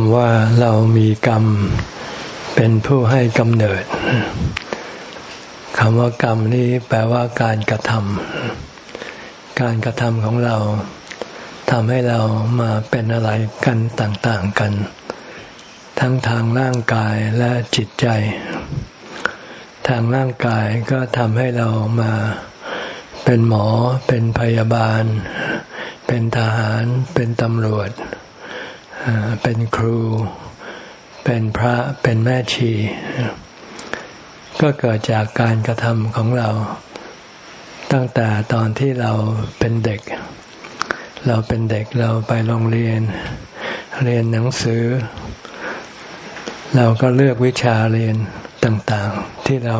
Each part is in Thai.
ำว่าเรามีกรรมเป็นผู้ให้กำเนิดคำว่ากรรมนี้แปลว่าการกระทำการกระทำของเราทำให้เรามาเป็นอะไรกันต่างๆกัน ทั้งทางร่างกายและจิตใจ ทางร่างกายก็ทำให้เรามาเป็นหมอ เป็นพยาบาล เป็นทหาร เป็นตำรวจ เป็นครู เป็นพระเป็นแม่ชี ก็เกิดจากการกระทำของเรา ตั้งแต่ตอนที่เราเป็นเด็ก เราเป็นเด็กเราไปโรงเรียน เรียนหนังสือ เราก็เลือกวิชาเรียนต่างๆ ที่เรา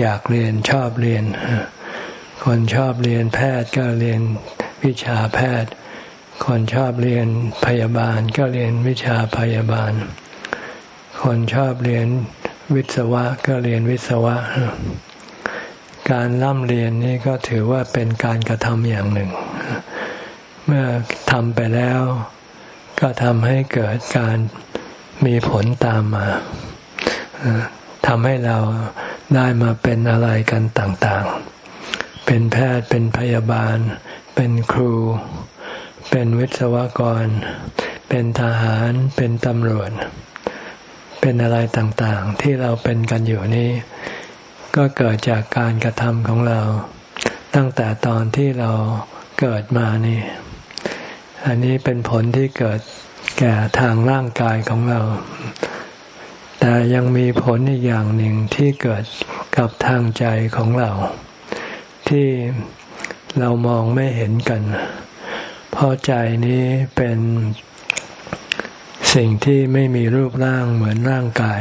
อยากเรียนชอบเรียน คนชอบเรียนแพทย์ก็เรียนวิชาแพทย์ คนชอบเรียนพยาบาลก็เรียนวิชาพยาบาล คนชอบเรียนวิศวะก็เรียนวิศวะ การร่ำเรียนนี่ก็ถือว่าเป็นการกระทำอย่างหนึ่ง เมื่อทำไปแล้ว ก็ทำให้เกิดการมีผลตามมาทำให้เราได้มาเป็นอะไรกันต่างๆ เป็นแพทย์เป็นพยาบาล เป็นครู เป็นวิศวกร เป็นทหาร เป็นตำรวจ เป็นอะไรต่างๆ ที่เราเป็นกันอยู่นี้ ก็เกิดจากการกระทำของเรา ตั้งแต่ตอนที่เราเกิดมานี่ อันนี้เป็นผลที่เกิดแก่ทางร่างกายของเรา แต่ยังมีผลอีกอย่างหนึ่งที่เกิดกับทางใจของเรา ที่เรามองไม่เห็นกันเพราะใจนี้เป็นสิ่งที่ไม่มีรูปร่างเหมือนร่างกาย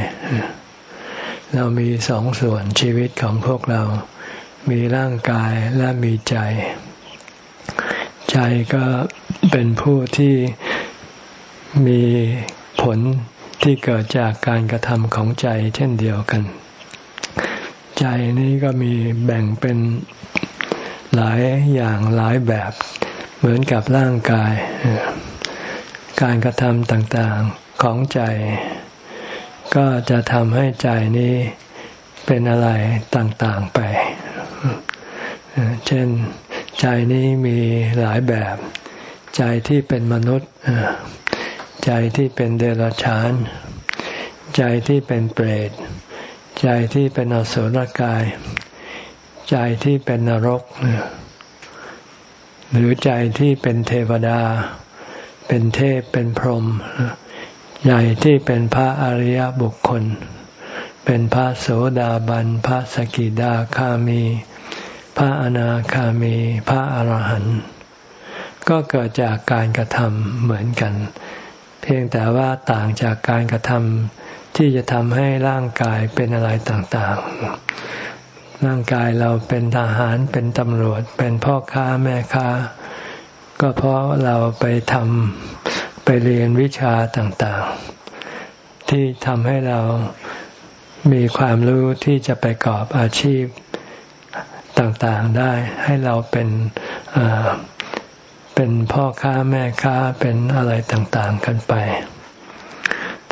เรามีสองส่วนชีวิตของพวกเรา มีร่างกายและมีใจ ใจก็เป็นผู้ที่มีผลที่เกิดจากการกระทำของใจเช่นเดียวกัน ใจนี้ก็มีแบ่งเป็นหลายอย่างหลายแบบ เหมือนกับร่างกาย การกระทำต่างๆของใจ ก็จะทำให้ใจนี้เป็นอะไรต่างๆไป เช่นใจนี้มีหลายแบบ ใจที่เป็นมนุษย์ ใจที่เป็นเดรัจฉาน ใจที่เป็นเปรต ใจที่เป็นอสุรกาย ใจที่เป็นนรก หรือใจที่เป็นเทวดา เป็นเทพเป็นพรหมใหญ่ที่เป็นพระอริยบุคคล เป็นพระโสดาบัน พระสกิดาคามี พระอนาคามี พระอรหันต์ก็เกิดจากการกระทำเหมือนกัน เพียงแต่ว่าต่างจากการกระทำที่จะทำให้ร่างกายเป็นอะไรต่างๆ ร่างกายเราเป็นทหารเป็นตำรวจ เป็นพ่อค้าแม่ค้า ก็เพราะเราไปทำไปเรียนวิชาต่างๆ ที่ทำให้เรามีความรู้ที่จะไปกอบอาชีพต่างๆได้ ให้เราเป็นเป็นพ่อค้าแม่ค้าเป็นอะไรต่างๆกันไป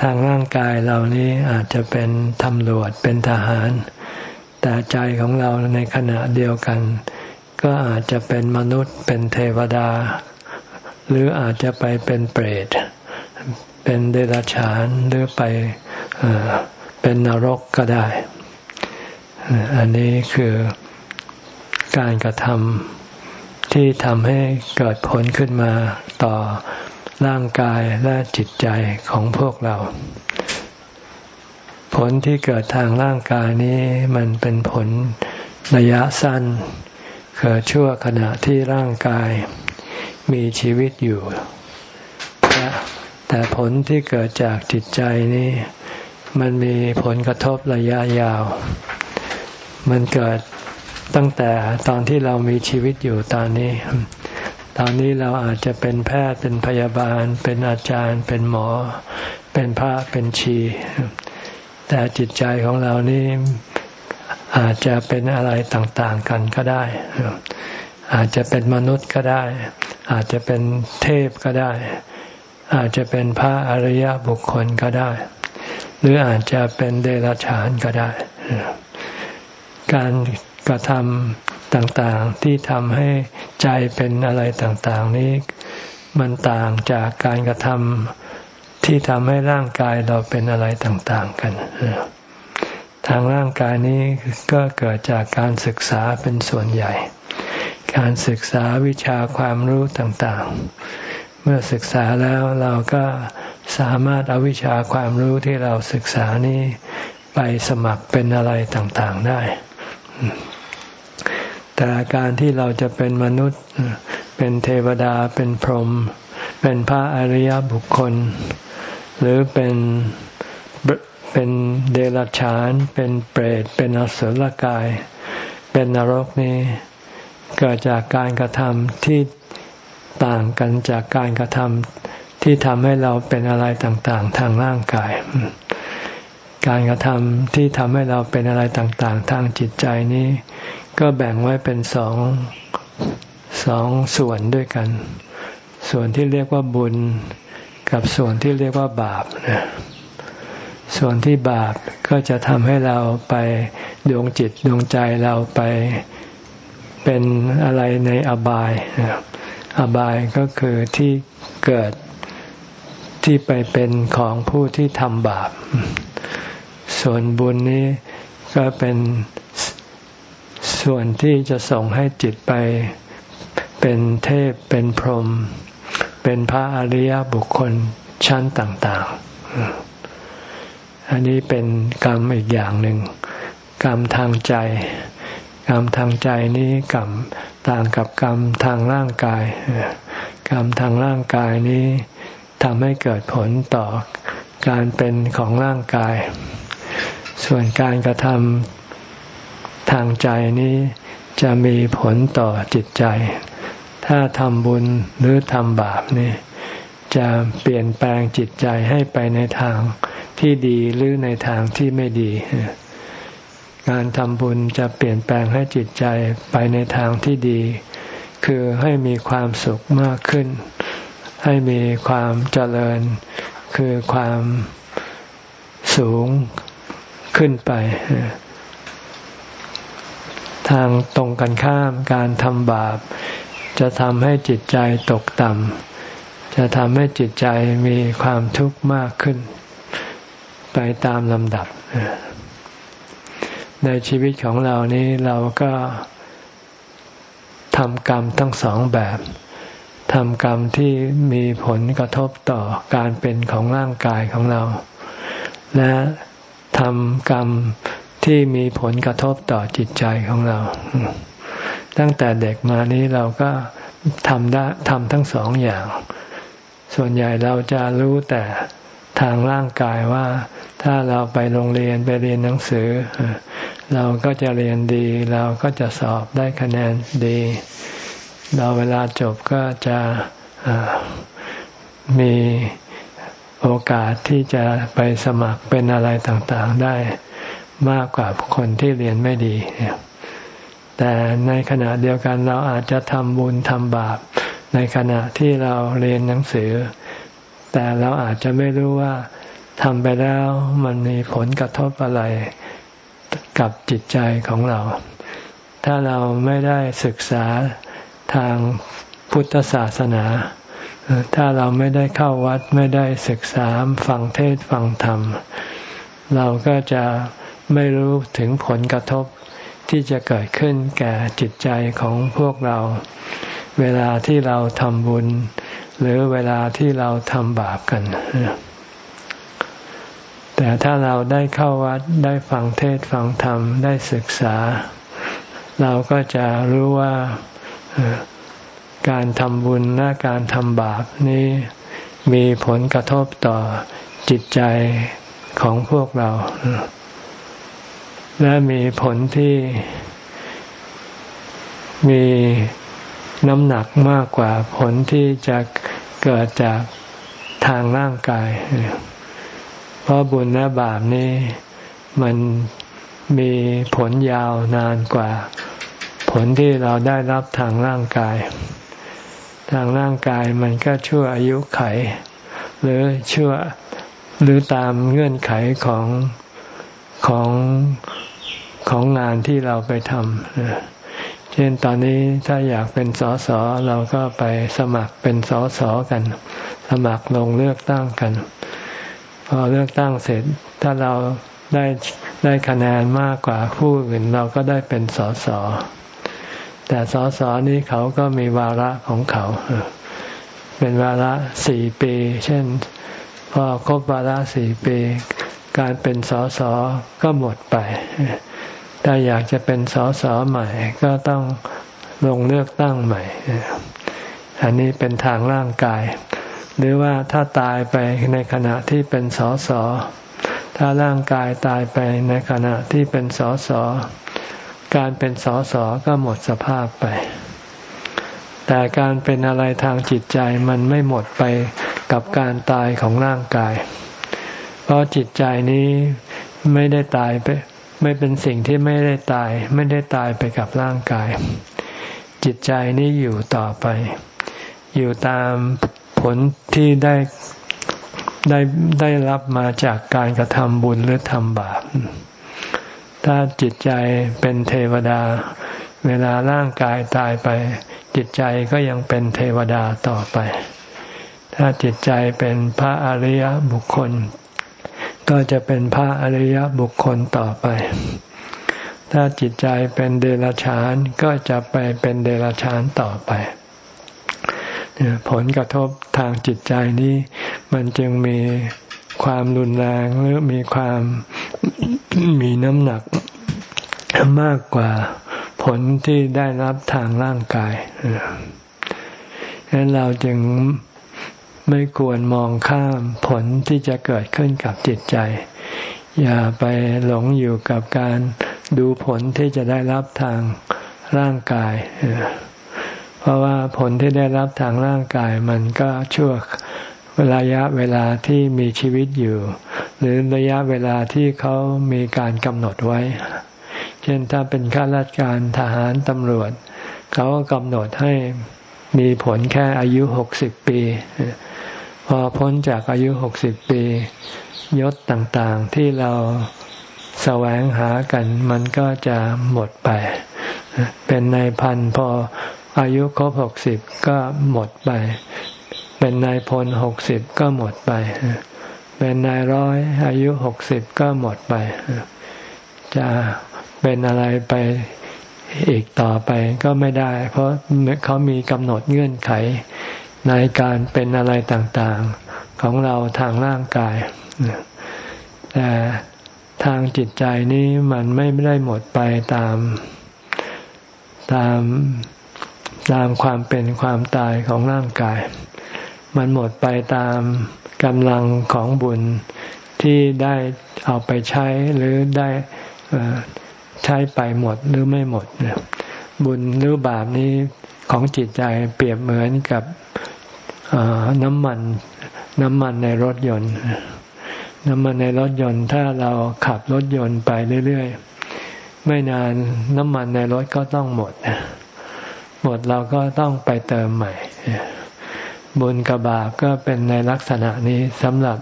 ทางร่างกายเรานี้อาจจะเป็นตำรวจเป็นทหาร แต่ใจของเราในขณะเดียวกัน ก็อาจจะเป็นมนุษย์เป็นเทวดา หรืออาจจะไปเป็นเปรต เป็นเดรัจฉานหรือไปเป็นนรกก็ได้ อันนี้คือการกระทำที่ทำให้เกิดผลขึ้นมาต่อร่างกายและจิตใจของพวกเรา ผลที่เกิดทางร่างกายนี้มันเป็นผลระยะสั้น เกิดชั่วขณะที่ร่างกายมีชีวิตอยู่ แต่ผลที่เกิดจากจิตใจนี้ มันมีผลกระทบระยะยาว มันเกิดตั้งแต่ตอนที่เรามีชีวิตอยู่ตอนนี้ ตอนนี้เราอาจจะเป็นแพทย์เป็นพยาบาล เป็นอาจารย์ เป็นหมอ เป็นพระเป็นชี แต่จิตใจของเรานี่อาจจะเป็นอะไรต่างๆกันก็ได้ อาจจะเป็นมนุษย์ก็ได้ อาจจะเป็นเทพก็ได้ อาจจะเป็นพระอริยบุคคลก็ได้ หรืออาจจะเป็นเดรัจฉานก็ได้ การกระทำต่างๆที่ทำให้ใจเป็นอะไรต่างๆนี้ มันต่างจากการกระทำ ที่ทำให้ร่างกายเราเป็นอะไรต่างๆกัน ทางร่างกายนี้ก็เกิดจากการศึกษาเป็นส่วนใหญ่ การศึกษาวิชาความรู้ต่างๆ เมื่อศึกษาแล้วเราก็สามารถเอาวิชาความรู้ที่เราศึกษานี้ไปสมัครเป็นอะไรต่างๆได้ แต่การที่เราจะเป็นมนุษย์ เป็นเทวดา เป็นพรหม เป็นพระอริยบุคคล หรือเป็นเป็นเดรัจฉาน เป็นเปรต เป็นอสุรกาย เป็นนรกนี้เกิดจากการกระทำที่ต่างกันจากการกระทำที่ทำให้เราเป็นอะไรต่างๆ ทางร่างกาย การกระทำที่ทำให้เราเป็นอะไรต่างๆ ทางจิตใจนี้ ก็แบ่งไว้เป็นสองสองส่วนด้วยกัน ส่วนที่เรียกว่าบุญ กับส่วนที่เรียกว่าบาปนะส่วนที่บาปก็จะทำให้เราไปดวงจิตดวงใจเราไปเป็นอะไรในอบาย อบายก็คือที่เกิดที่ไปเป็นของผู้ที่ทำบาป ส่วนบุญนี้ก็เป็นส่วนที่จะส่งให้จิตไปเป็นเทพเป็นพรหม เป็นพระอริยบุคคลชั้นต่างๆ อันนี้เป็นกรรมอีกอย่างหนึ่ง กรรมทางใจ กรรมทางใจนี้กรรมต่างกับกรรมทางร่างกาย กรรมทางร่างกายนี้ทำให้เกิดผลต่อการเป็นของร่างกาย ส่วนการกระทำทางใจนี้จะมีผลต่อจิตใจ ถ้าทำบุญหรือทำบาปนี่จะเปลี่ยนแปลงจิตใจให้ไปในทางที่ดีหรือในทางที่ไม่ดี การทำบุญจะเปลี่ยนแปลงให้จิตใจไปในทางที่ดี คือให้มีความสุขมากขึ้น ให้มีความเจริญ คือความสูงขึ้นไป ทางตรงกันข้ามการทำบาป จะทำให้จิตใจตกต่ำ จะทำให้จิตใจมีความทุกข์มากขึ้น ไปตามลำดับ ในชีวิตของเรานี้เราก็ทำกรรมทั้งสองแบบทำกรรมที่มีผลกระทบต่อการเป็นของร่างกายของเรา และทำกรรมที่มีผลกระทบต่อจิตใจของเรา ตั้งแต่เด็กมานี้เราก็ทำได้ทำทั้งสองอย่าง ส่วนใหญ่เราจะรู้แต่ทางร่างกายว่า ถ้าเราไปโรงเรียนไปเรียนหนังสือ เราก็จะเรียนดี เราก็จะสอบได้คะแนนดี เราเวลาจบก็จะมีโอกาสที่จะไปสมัครเป็นอะไรต่างๆได้มากกว่าคนที่เรียนไม่ดีเนี่ย แต่ในขณะเดียวกันเราอาจจะทำบุญทำบาป ในขณะที่เราเรียนหนังสือ แต่เราอาจจะไม่รู้ว่าทำไปแล้วมันมีผลกระทบอะไรกับจิตใจของเรา ถ้าเราไม่ได้ศึกษาทางพุทธศาสนา ถ้าเราไม่ได้เข้าวัดไม่ได้ศึกษาฟังเทศฟังธรรม เราก็จะไม่รู้ถึงผลกระทบ ที่จะเกิดขึ้นแก่จิตใจของพวกเรา เวลาที่เราทำบุญ หรือเวลาที่เราทำบาปกัน แต่ถ้าเราได้เข้าวัดได้ฟังเทศฟังธรรมได้ศึกษา เราก็จะรู้ว่าการทำบุญและการทำบาปนี้มีผลกระทบต่อจิตใจของพวกเรา และมีผลที่มีน้ำหนักมากกว่าผลที่จะเกิดจากทางร่างกาย เพราะบุญและบาปนี้มันมีผลยาวนานกว่า ผลที่เราได้รับทางร่างกาย ทางร่างกายมันก็ชั่วอายุไข หรือชื่อหรือตามเงื่อนไขของ ของของงานที่เราไปทำเช่นตอนนี้ถ้าอยากเป็นสสเราก็ไปสมัครเป็นสสกัน สมัครลงเลือกตั้งกัน พอเลือกตั้งเสร็จ ถ้าเราได้ได้คะแนนมากกว่าผู้อื่นเราก็ได้เป็นสสแต่สสนี้เขาก็มีวาระของเขา เป็นวาระสี่ปี เช่น พอครบวาระสี่ปี การเป็นสสก็หมดไป ถ้าอยากจะเป็นสสใหม่ ก็ต้องลงเลือกตั้งใหม่ อันนี้เป็นทางร่างกาย หรือว่าถ้าตายไปในขณะที่เป็นสสถ้าร่างกายตายไปในขณะที่เป็นสสการเป็นสสก็หมดสภาพไป แต่การเป็นอะไรทางจิตใจมันไม่หมดไปกับการตายของร่างกาย เพราะจิตใจนี้ไม่ได้ตายไป ไม่เป็นสิ่งที่ไม่ได้ตาย ไม่ได้ตายไปกับร่างกาย จิตใจนี้อยู่ต่อไป อยู่ตามผลที่ได้ได้ได้รับมาจากการกระทำบุญหรือทำบาป ถ้าจิตใจเป็นเทวดา เวลาร่างกายตายไป จิตใจก็ยังเป็นเทวดาต่อไป ถ้าจิตใจเป็นพระอริยบุคคล ก็จะเป็นพระอริยบุคคลต่อไป ถ้าจิตใจเป็นเดรัจฉานก็จะไปเป็นเดรัจฉานต่อไป ผลกระทบทางจิตใจนี้มันจึงมีความรุนแรงหรือมีความมีน้ำหนักมากกว่าผลที่ได้รับทางร่างกายดังนั้นเราจึง ไม่ควรมองข้ามผลที่จะเกิดขึ้นกับจิตใจ อย่าไปหลงอยู่กับการดูผลที่จะได้รับทางร่างกาย เพราะว่าผลที่ได้รับทางร่างกายมันก็ชั่วระยะเวลาที่มีชีวิตอยู่ หรือระยะเวลาที่เขามีการกำหนดไว้ เช่นถ้าเป็นข้าราชการทหารตำรวจ เขาก็กำหนดให้มีผลแค่อายุหกสิบปี พอพ้นจากอายุหกสิบปี ยศต่างๆที่เราแสวงหากันมันก็จะหมดไป เป็นนายพันพออายุครบหกสิบก็หมดไป เป็นนายพลหกสิบก็หมดไป เป็นนายร้อยอายุหกสิบก็หมดไป จะเป็นอะไรไปอีกต่อไปก็ไม่ได้ เพราะเขามีกำหนดเงื่อนไข ในการเป็นอะไรต่างๆของเราทางร่างกาย แต่ทางจิตใจนี้มันไม่ได้หมดไปตามตามตามความเป็นความตายของร่างกาย มันหมดไปตามกำลังของบุญที่ได้เอาไปใช้หรือได้ใช้ไปหมดหรือไม่หมด บุญหรือบาปนี้ของจิตใจเปรียบเหมือนกับ น้ำมันน้ำมันในรถยนต์ น้ำมันในรถยนต์ ถ้าเราขับรถยนต์ไปเรื่อยๆ ไม่นานน้ำมันในรถก็ต้องหมด หมดเราก็ต้องไปเติมใหม่ บุญกับบาปก็เป็นในลักษณะนี้สำหรับ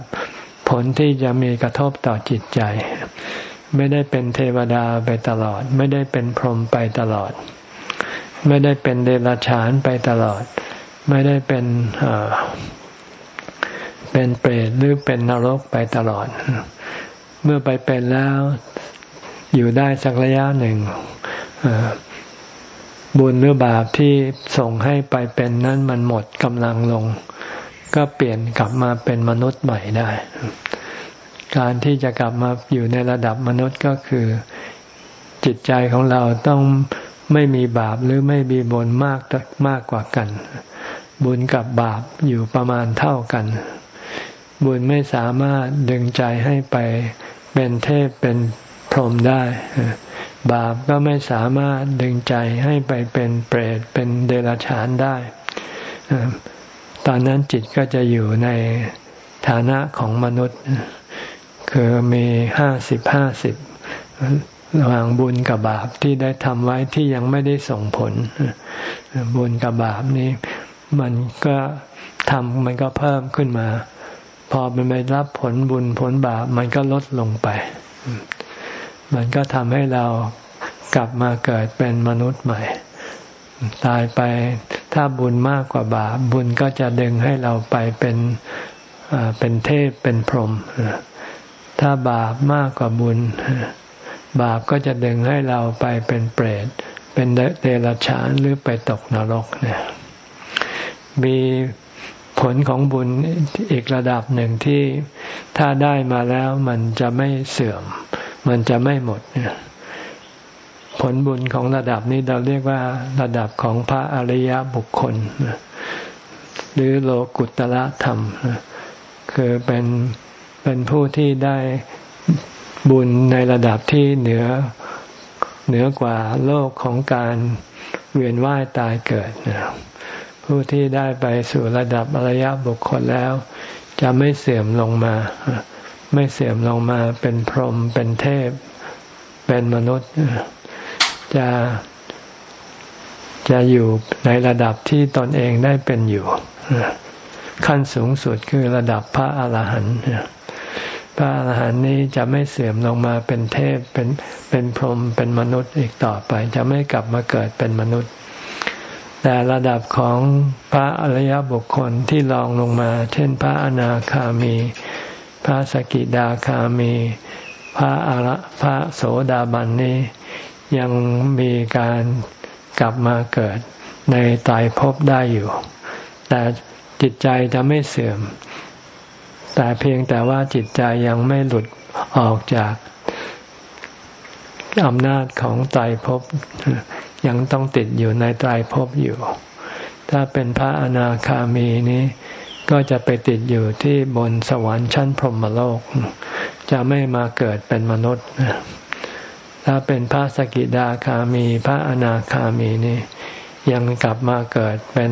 ผลที่จะมีกระทบต่อจิตใจ ไม่ได้เป็นเทวดาไปตลอด ไม่ได้เป็นพรหมไปตลอด ไม่ได้เป็นเดรัจฉานไปตลอด ไม่ได้เป็นเป็นเปรตหรือเป็นนรกไปตลอด เมื่อไปเป็นแล้วอยู่ได้สักระยะหนึ่งบุญหรือบาปที่ส่งให้ไปเป็นนั้นมันหมดกำลังลง ก็เปลี่ยนกลับมาเป็นมนุษย์ใหม่ได้ การที่จะกลับมาอยู่ในระดับมนุษย์ก็คือจิตใจของเราต้องไม่มีบาปหรือไม่มีบุญมากมากกว่ากัน บุญกับบาปอยู่ประมาณเท่ากัน บุญไม่สามารถดึงใจให้ไปเป็นเทพเป็นพรหมได้ บาปก็ไม่สามารถดึงใจให้ไปเป็นเปรตเป็นเดรัจฉานได้ ตอนนั้นจิตก็จะอยู่ในฐานะของมนุษย์ คือมีห้าสิบห้าสิบระหว่างบุญกับบาปที่ได้ทำไว้ที่ยังไม่ได้ส่งผล บุญกับบาปนี้ มันก็ทำมันก็เพิ่มขึ้นมา พอมันไปรับผลบุญผลบาปมันก็ลดลงไป มันก็ทำให้เรากลับมาเกิดเป็นมนุษย์ใหม่ ตายไปถ้าบุญมากกว่าบาปบุญก็จะดึงให้เราไปเป็นเป็นเทพเป็นพรหมถ้าบาปมากกว่าบุญ บาปก็จะดึงให้เราไปเป็นเปรต เป็นเดรัจฉานหรือไปตกนรกเนี่ย มีผลของบุญอีกระดับหนึ่งที่ถ้าได้มาแล้วมันจะไม่เสื่อม มันจะไม่หมดเนี่ยผลบุญของระดับนี้เราเรียกว่าระดับของพระอริยบุคคล หรือโลกุตละธรรม คือเป็นเป็นผู้ที่ได้บุญในระดับที่เหนือเหนือกว่าโลกของการเวียนว่ายตายเกิด ผู้ที่ได้ไปสู่ระดับอริยบุคคลแล้ว จะไม่เสื่อมลงมา ไม่เสื่อมลงมาเป็นพรหมเป็นเทพ เป็นมนุษย์ จะจะอยู่ในระดับที่ตนเองได้เป็นอยู่ ขั้นสูงสุดคือระดับพระอาหารหันต์พระอาหารหันต์นี้จะไม่เสื่อมลงมาเป็นเทพเป็นเป็นพรหมเป็นมนุษย์อีกต่อไป จะไม่กลับมาเกิดเป็นมนุษย์ แต่ระดับของพระอริยบุคคลที่รองลงมา เช่น พระอนาคามี พระสกิดาคามี พระอรพระโสดาบันนี้ ยังมีการกลับมาเกิดในตายภพได้อยู่ แต่จิตใจจะไม่เสื่อม แต่เพียงแต่ว่าจิตใจยังไม่หลุดออกจากอำนาจของตายภพ ยังต้องติดอยู่ในตายภพอยู่ ถ้าเป็นพระอนาคามีนี้ ก็จะไปติดอยู่ที่บนสวรรค์ชั้นพรหมโลก จะไม่มาเกิดเป็นมนุษย์ ถ้าเป็นพระสกิดาคามี พระอนาคามีนี่ยังกลับมาเกิดเป็น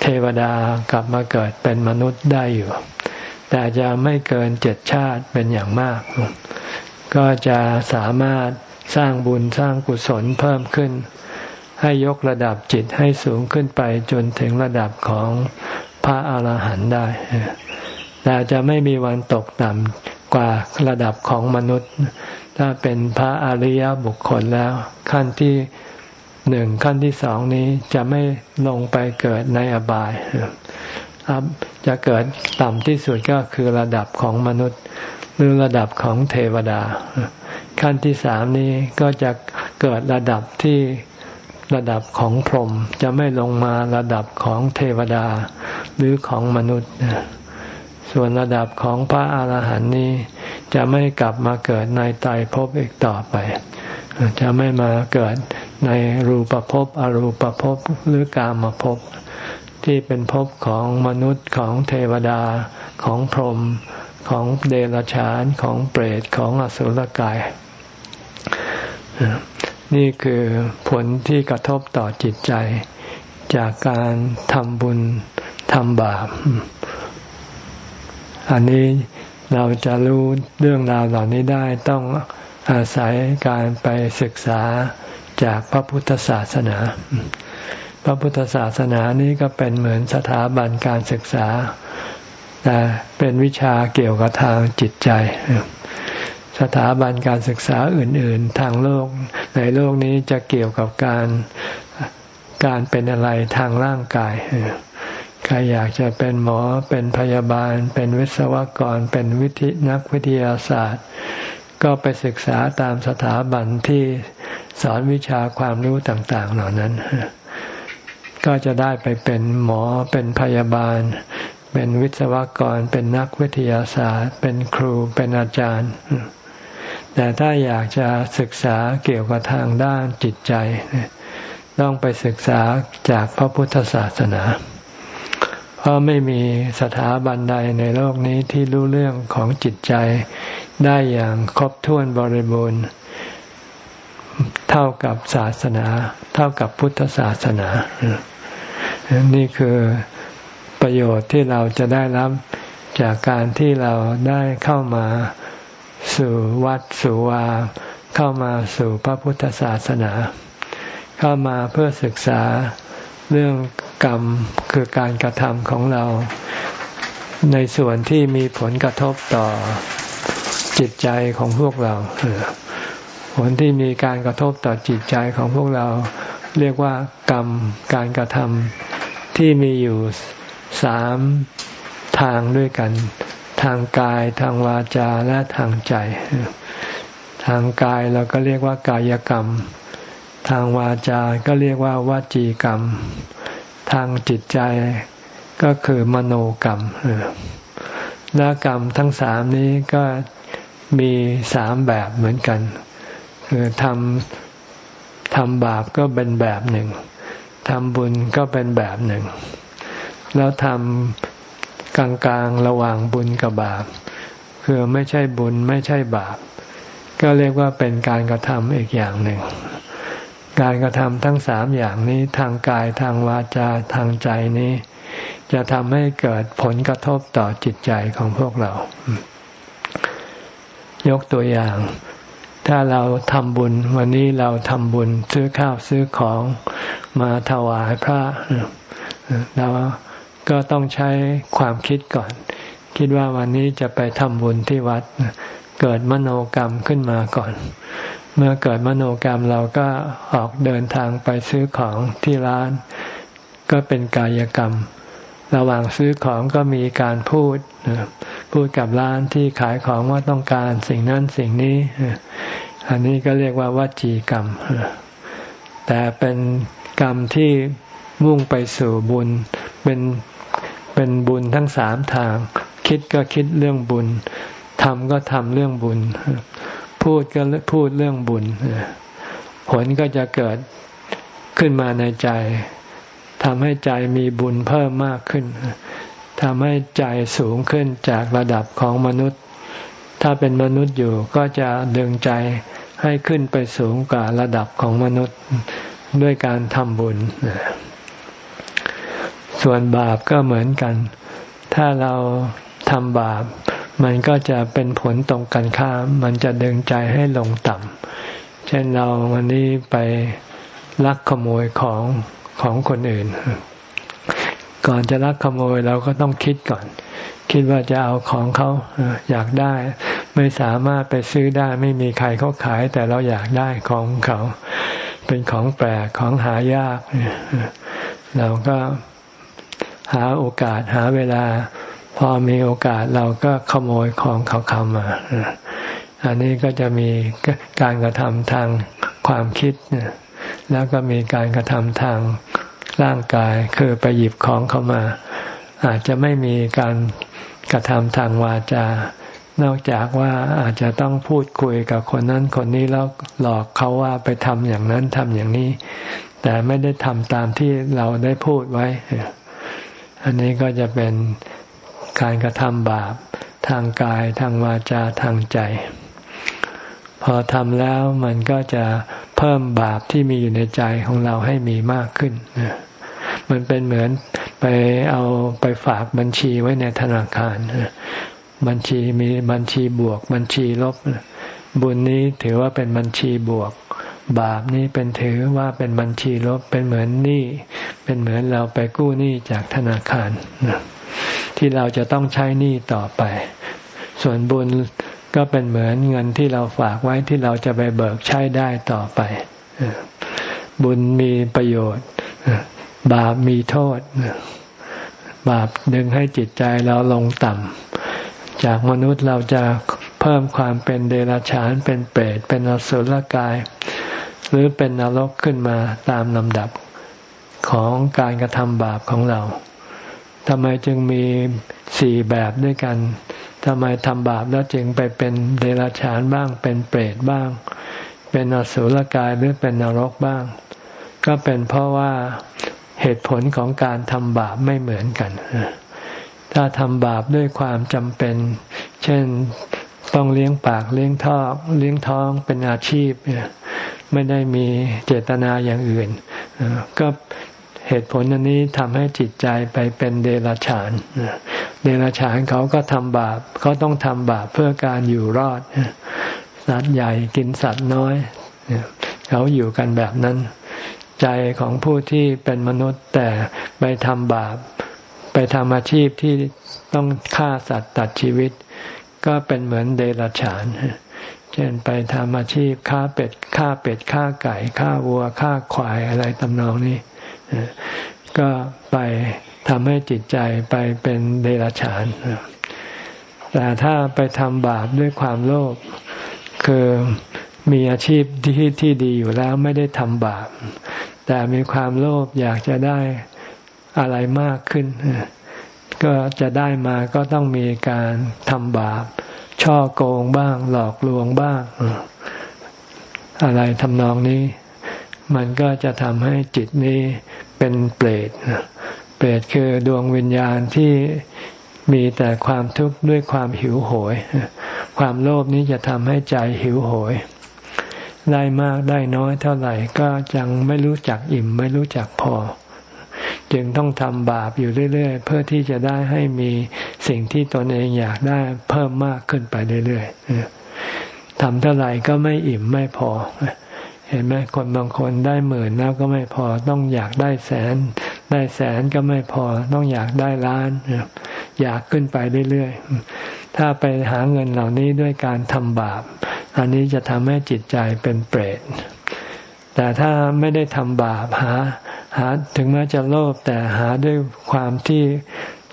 เทวดากลับมาเกิดเป็นมนุษย์ได้อยู่ แต่จะไม่เกินเจ็ดชาติเป็นอย่างมาก ก็จะสามารถสร้างบุญสร้างกุศลเพิ่มขึ้น ให้ยกระดับจิตให้สูงขึ้นไปจนถึงระดับของพระอาหารหันต์ได้ แต่จะไม่มีวันตกต่ำกว่าระดับของมนุษย์ ถ้าเป็นพระอริยบุคคลแล้ว ขั้นที่หนึ่งขั้นที่สองนี้จะไม่ลงไปเกิดในอบายจะเกิดต่ำที่สุดก็คือระดับของมนุษย์ หรือระดับของเทวดา ขั้นที่สามนี้ก็จะเกิดระดับที่ ระดับของพรหมจะไม่ลงมาระดับของเทวดาหรือของมนุษย์ ส่วนระดับของพระอาหารหันต์นี้ จะไม่กลับมาเกิดในตายภพอีกต่อไป จะไม่มาเกิดในรูปภพอรูปภพหรือกามภพที่เป็นภพของมนุษย์ของเทวดาของพรหมของเดรัจฉานของเปรตของอสุรกาย นี่คือผลที่กระทบต่อจิตใจ จากการทำบุญทำบาป อันนี้เราจะรู้เรื่องราวเหล่านี้ได้ต้องอาศัยการไปศึกษาจากพระพุทธศาสนา พระพุทธศาสนานี้ก็เป็นเหมือนสถาบันการศึกษา แต่เป็นวิชาเกี่ยวกับทางจิตใจ สถาบันการศึกษาอื่น ๆ ทางโลก ในโลกนี้จะเกี่ยวกับการการเป็นอะไรทางร่างกายใครอยากจะเป็นหมอเป็นพยาบาล เป็นวิศวกร เป็นวิทนักวิทยาศาสตร์ ก็ไปศึกษาตามสถาบันที่สอนวิชาความรู้ต่าง ๆ เหล่านั้น ก็จะได้ไปเป็นหมอเป็นพยาบาล เป็นวิศวกร เป็นนักวิทยาศาสตร์ เป็นครูเป็นอาจารย์ แต่ถ้าอยากจะศึกษาเกี่ยวกับทางด้านจิตใจ ต้องไปศึกษาจากพระพุทธศาสนา เพราะไม่มีสถาบันใดในโลกนี้ที่รู้เรื่องของจิตใจได้อย่างครบถ้วนบริบูรณ์ เท่ากับศาสนา เท่ากับพุทธศาสนา นี่คือประโยชน์ที่เราจะได้รับจากการที่เราได้เข้ามา สู่วัดสู่วา เข้ามาสู่พระพุทธศาสนา เข้ามาเพื่อศึกษาเรื่องกรรมคือการกระทำของเรา ในส่วนที่มีผลกระทบต่อจิตใจของพวกเราผลที่มีการกระทบต่อจิตใจของพวกเรา เรียกว่ากรรมการกระทำที่มีอยู่สามทางด้วยกัน ทางกายทางวาจาและทางใจ ทางกายเราก็เรียกว่ากายกรรม ทางวาจาก็เรียกว่าวาจีกรรม ทางจิตใจก็คือมโนกรรมและกรรมทั้งสามนี้ก็มีสามแบบเหมือนกัน คือทำทำบาปก็เป็นแบบหนึ่งทำบุญก็เป็นแบบหนึ่ง แล้วทำ กลางๆระหว่างบุญกับบาป คือไม่ใช่บุญไม่ใช่บาป ก็เรียกว่าเป็นการกระทำอีกอย่างหนึ่ง การกระทำทั้งสามอย่างนี้ทางกายทางวาจาทางใจนี้ จะทำให้เกิดผลกระทบต่อจิตใจของพวกเรา ยกตัวอย่าง ถ้าเราทำบุญ วันนี้เราทำบุญซื้อข้าวซื้อของมาถวายพระเรา ก็ต้องใช้ความคิดก่อน คิดว่าวันนี้จะไปทำบุญที่วัด เกิดมโนกรรมขึ้นมาก่อน เมื่อเกิดมโนกรรมเราก็ออกเดินทางไปซื้อของที่ร้าน ก็เป็นกายกรรม ระหว่างซื้อของก็มีการพูด พูดกับร้านที่ขายของว่าต้องการสิ่งนั้นสิ่งนี้ อันนี้ก็เรียกว่าวจีกรรม แต่เป็นกรรมที่มุ่งไปสู่บุญเป็น เป็นบุญทั้งสามทาง คิดก็คิดเรื่องบุญทำก็ทำเรื่องบุญ พูดก็พูดเรื่องบุญ ผลก็จะเกิดขึ้นมาในใจทำให้ใจมีบุญเพิ่มมากขึ้นทำให้ใจสูงขึ้นจากระดับของมนุษย์ ถ้าเป็นมนุษย์อยู่ก็จะดึงใจให้ขึ้นไปสูงกว่าระดับของมนุษย์ด้วยการทำบุญ ส่วนบาปก็เหมือนกัน ถ้าเราทำบาป มันก็จะเป็นผลตรงกันข้าม มันจะดึงใจให้ลงต่ำ เช่นเราวันนี้ไปลักขโมยของของคนอื่น ก่อนจะลักขโมยเราก็ต้องคิดก่อน คิดว่าจะเอาของเขาอยากได้ ไม่สามารถไปซื้อได้ไม่มีใครเขาขาย แต่เราอยากได้ของเขา เป็นของแปลกของหายาก เราก็ หาโอกาสหาเวลา พอมีโอกาสเราก็ขโมยของเขาเข้ามา อันนี้ก็จะมีการกระทำทางความคิด แล้วก็มีการกระทำทางร่างกายคือไปหยิบของเข้ามา อาจจะไม่มีการกระทำทางวาจา นอกจากว่าอาจจะต้องพูดคุยกับคนนั้นคนนี้แล้วหลอกเขาว่าไปทำอย่างนั้นทำอย่างนี้ แต่ไม่ได้ทำตามที่เราได้พูดไว้ อันนี้ก็จะเป็นการกระทำบาปทางกายทางวาจาทางใจ พอทำแล้วมันก็จะเพิ่มบาปที่มีอยู่ในใจของเราให้มีมากขึ้น มันเป็นเหมือนไปเอาไปฝากบัญชีไว้ในธนาคาร บัญชีมีบัญชีบวก บัญชีลบ บุญนี้ถือว่าเป็นบัญชีบวก บาปนี้เป็นถือว่าเป็นบัญชีลบเป็นเหมือนหนี้เป็นเหมือนเราไปกู้หนี้จากธนาคารที่เราจะต้องใช้หนี้ต่อไป ส่วนบุญก็เป็นเหมือนเงินที่เราฝากไว้ที่เราจะไปเบิกใช้ได้ต่อไป บุญมีประโยชน์ บาปมีโทษ บาปดึงให้จิตใจเราลงต่ำจากมนุษย์เราจะเพิ่มความเป็นเดรัจฉานเป็นเปรตเป็นอสุรกาย หรือเป็นนรกขึ้นมาตามลำดับของการกระทำบาปของเราทำไมจึงมีสี่แบบด้วยกันทำไมทำบาปแล้วจึงไปเป็นเดรัจฉานบ้าง เป็นเปรตบ้าง เป็นอสุรกายหรือเป็นนรกบ้าง ก็เป็นเพราะว่าเหตุผลของการทำบาปไม่เหมือนกัน ถ้าทำบาปด้วยความจำเป็น เช่นต้องเลี้ยงปากเลี้ยงท้องเลี้ยงท้องเป็นอาชีพ ไม่ได้มีเจตนาอย่างอื่น ก็เหตุผลอันนี้ทำให้จิตใจไปเป็นเดรัจฉาน เดรัจฉานเขาก็ทำบาปเขาต้องทำบาปเพื่อการอยู่รอด สัตว์ใหญ่กินสัตว์น้อย เขาอยู่กันแบบนั้น ใจของผู้ที่เป็นมนุษย์แต่ไปทำบาป ไปทำอาชีพที่ต้องฆ่าสัตว์ตัดชีวิต ก็เป็นเหมือนเดรัจฉานเเช่นไปทำอาชีพฆ่าเป็ดฆ่าเป็ดฆ่าไก่ฆ่าวัวฆ่าควายอะไรตำนองนี้ก็ไปทำให้จิตใจไปเป็นเดรัจฉาน แต่ถ้าไปทำบาปด้วยความโลภคือมีอาชีพที่ที่ดีอยู่แล้วไม่ได้ทำบาป แต่มีความโลภอยากจะได้อะไรมากขึ้น ก็จะได้มาก็ต้องมีการทำบาป ช่อโกงบ้าง หลอกลวงบ้าง อะไรทำนองนี้ มันก็จะทำให้จิตนี้เป็นเปรตเปรตคือดวงวิญญาณที่มีแต่ความทุกข์ด้วยความหิวโหย ความโลภนี้จะทำให้ใจหิวโหย ได้มากได้น้อยเท่าไหร่ก็ยังไม่รู้จักอิ่มไม่รู้จักพอ จึงต้องทำบาปอยู่เรื่อย ๆ เพื่อที่จะได้ให้มีสิ่งที่ตนเองอยากได้เพิ่มมากขึ้นไปเรื่อยๆทำเท่าไหร่ก็ไม่อิ่มไม่พอ เห็นไหมคนบางคนได้หมื่นแล้วก็ไม่พอต้องอยากได้แสน ได้แสนก็ไม่พอต้องอยากได้ล้านอยากขึ้นไปเรื่อยๆ ถ้าไปหาเงินเหล่านี้ด้วยการทำบาป อันนี้จะทำให้จิตใจเป็นเปรต แต่ถ้าไม่ได้ทำบาปหา หาถึงแม้จะโลภแต่หาด้วยความที่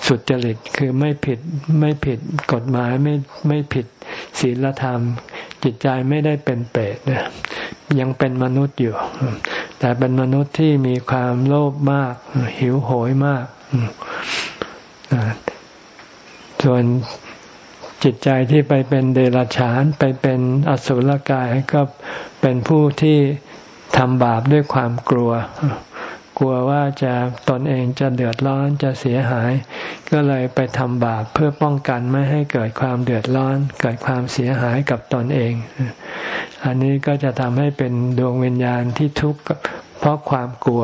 สุดจริตคือไม่ผิดไม่ผิดกฎหมายไม่ไม่ผิดศีลธรรม จิตใจไม่ได้เป็นเปรตยังเป็นมนุษย์อยู่ แต่เป็นมนุษย์ที่มีความโลภมาก หิวโหยมาก ส่วนจิตใจที่ไปเป็นเดรัจฉานไปเป็นอสุรกายก็เป็นผู้ที่ทำบาปด้วยความกลัว กลัวว่าจะตนเองจะเดือดร้อนจะเสียหาย ก็เลยไปทำบาปเพื่อป้องกันไม่ให้เกิดความเดือดร้อน เกิดความเสียหายกับตนเอง อันนี้ก็จะทำให้เป็นดวงวิญญาณที่ทุกข์เพราะความกลัว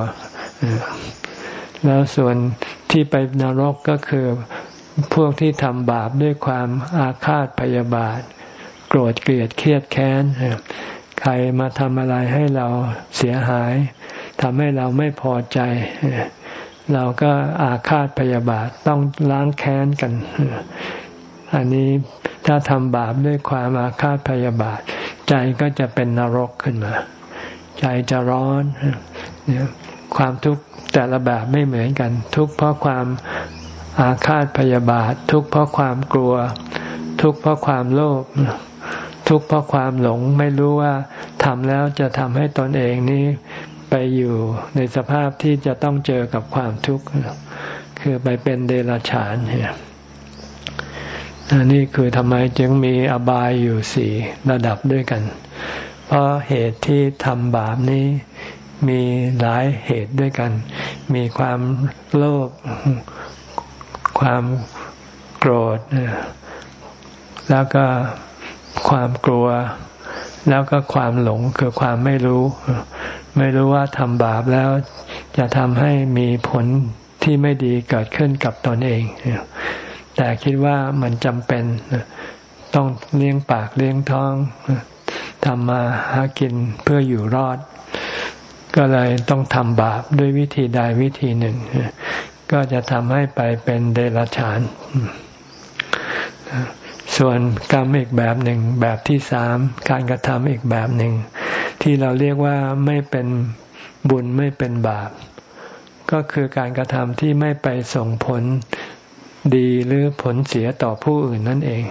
แล้วส่วนที่ไปนรกก็คือพวกที่ทำบาปด้วยความอาฆาตพยาบาท โกรธเกลียดเครียดแค้นใครมาทำอะไรให้เราเสียหาย ทำให้เราไม่พอใจ เราก็อาฆาตพยาบาทต้องล้างแค้นกัน อันนี้ถ้าทำบาปด้วยความอาฆาตพยาบาท ใจก็จะเป็นนรกขึ้นมา ใจจะร้อนความทุกข์แต่ละแบบไม่เหมือนกัน ทุกข์เพราะความอาฆาตพยาบาท ทุกข์เพราะความกลัว ทุกข์เพราะความโลภทุกข์เพราะความหลงไม่รู้ว่าทำแล้วจะทำให้ตนเองนี้ ไปอยู่ในสภาพที่จะต้องเจอกับความทุกข์คือไปเป็นเดรัจฉานเนี่ยนี่คือทำไมจึงมีอบายอยู่สี่ระดับด้วยกัน เพราะเหตุที่ทำบาปนี้มีหลายเหตุด้วยกัน มีความโลภ ความโกรธ แล้วก็ความกลัว แล้วก็ความหลงคือความไม่รู้ ไม่รู้ว่าทำบาปแล้ว จะทำให้มีผลที่ไม่ดีเกิดขึ้นกับตนเอง แต่คิดว่ามันจำเป็นต้องเลี้ยงปากเลี้ยงท้องทำมาหากินเพื่ออยู่รอด ก็เลยต้องทำบาปด้วยวิธีใดวิธีหนึ่ง ก็จะทำให้ไปเป็นเดรัจฉาน ส่วนกรรมอีกแบบหนึ่ง แบบที่สามการกระทำอีกแบบหนึ่ง ที่เราเรียกว่าไม่เป็นบุญไม่เป็นบาป ก็คือการกระทำที่ไม่ไปส่งผลดีหรือผลเสียต่อผู้อื่นนั่นเอง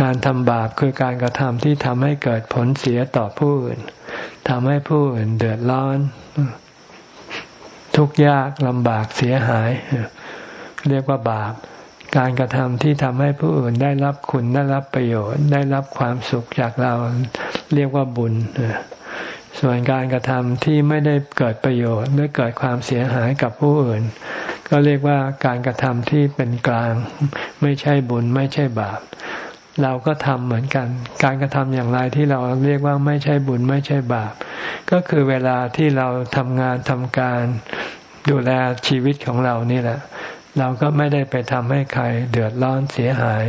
การทำบาปคือการกระทำที่ทำให้เกิดผลเสียต่อผู้อื่นทำให้ผู้อื่นเดือดร้อน ทุกข์ยากลำบากเสียหาย เรียกว่าบาป การกระทำที่ทำให้ผู้อื่นได้รับคุณได้รับประโยชน์ ได้รับความสุขจากเราเรียกว่าบุญ ส่วนการกระทำที่ไม่ได้เกิดประโยชน์หรือเกิดความเสียหายกับผู้อื่น ก็เรียกว่าการกระทำที่เป็นกลาง ไม่ใช่บุญไม่ใช่บาป เราก็ทำเหมือนกัน การกระทำอย่างไรที่เราเรียกว่าไม่ใช่บุญไม่ใช่บาป ก็คือเวลาที่เราทำงานทำการดูแลชีวิตของเรานี่แหละ เราก็ไม่ได้ไปทำให้ใครเดือดร้อนเสียหาย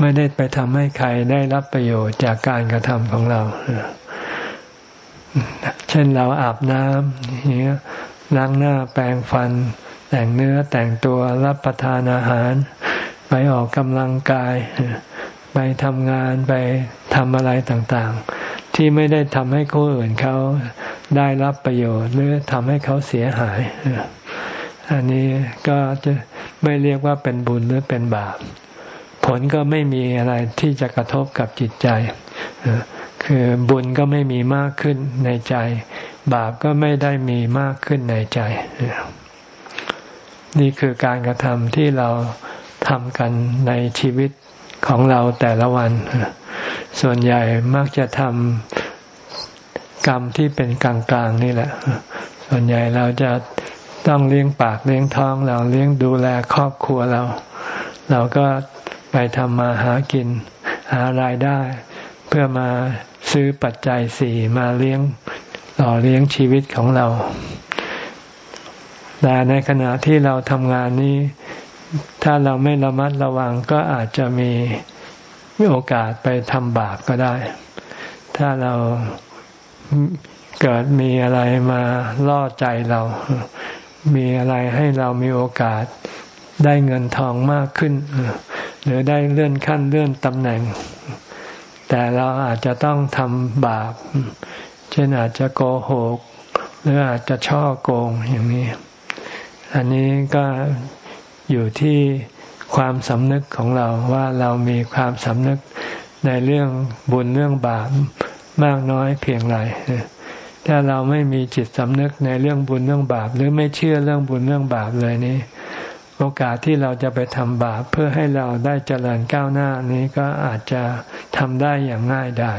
ไม่ได้ไปทำให้ใครได้รับประโยชน์จากการกระทำของเรา เช่นเราอาบน้ำอย่างเงี้ยล้างหน้าแปรงฟันแแต่งเนื้อแต่งตัวรับประทานอาหาร ไปออกกำลังกาย ไปทำงานไปทำอะไรต่างๆ ที่ไม่ได้ทำให้คนอื่นเขาได้รับประโยชน์หรือทำให้เขาเสียหาย อันนี้ก็จะไม่เรียกว่าเป็นบุญหรือเป็นบาป ผลก็ไม่มีอะไรที่จะกระทบกับจิตใจ คือบุญก็ไม่มีมากขึ้นในใจ บาปก็ไม่ได้มีมากขึ้นในใจ นี่คือการกระทำที่เราทำกันในชีวิตของเราแต่ละวัน ส่วนใหญ่มักจะทำกรรมที่เป็นกลางๆนี่แหละ ส่วนใหญ่เราจะ ต้องเลี้ยงปากเลี้ยงท้องเราเลี้ยงดูแลครอบครัวเรา เราก็ไปทำมาหากิน หารายได้ เพื่อมาซื้อปัจจัยสี่มาเลี้ยงหล่อเลี้ยงชีวิตของเรา แต่ในขณะที่เราทำงานนี้ ถ้าเราไม่ระมัดระวังก็อาจจะมีโอกาสไปทำบาปก็ได้ ถ้าเราเกิดมีอะไรมาล่อใจเรา มีอะไรให้เรามีโอกาสได้เงินทองมากขึ้น หรือได้เลื่อนขั้นเลื่อนตำแหน่ง แต่เราอาจจะต้องทำบาป เช่นอาจจะโกหก หรืออาจจะช่อโกงอย่างนี้ อันนี้ก็อยู่ที่ความสำนึกของเราว่าเรามีความสำนึกในเรื่องบุญเรื่องบาปมากน้อยเพียงไร ถ้าเราไม่มีจิตสำนึกในเรื่องบุญเรื่องบาป หรือไม่เชื่อเรื่องบุญเรื่องบาปเลยนี่โอกาสที่เราจะไปทำบาปเพื่อให้เราได้เจริญก้าวหน้านี้ก็อาจจะทำได้อย่างง่ายได้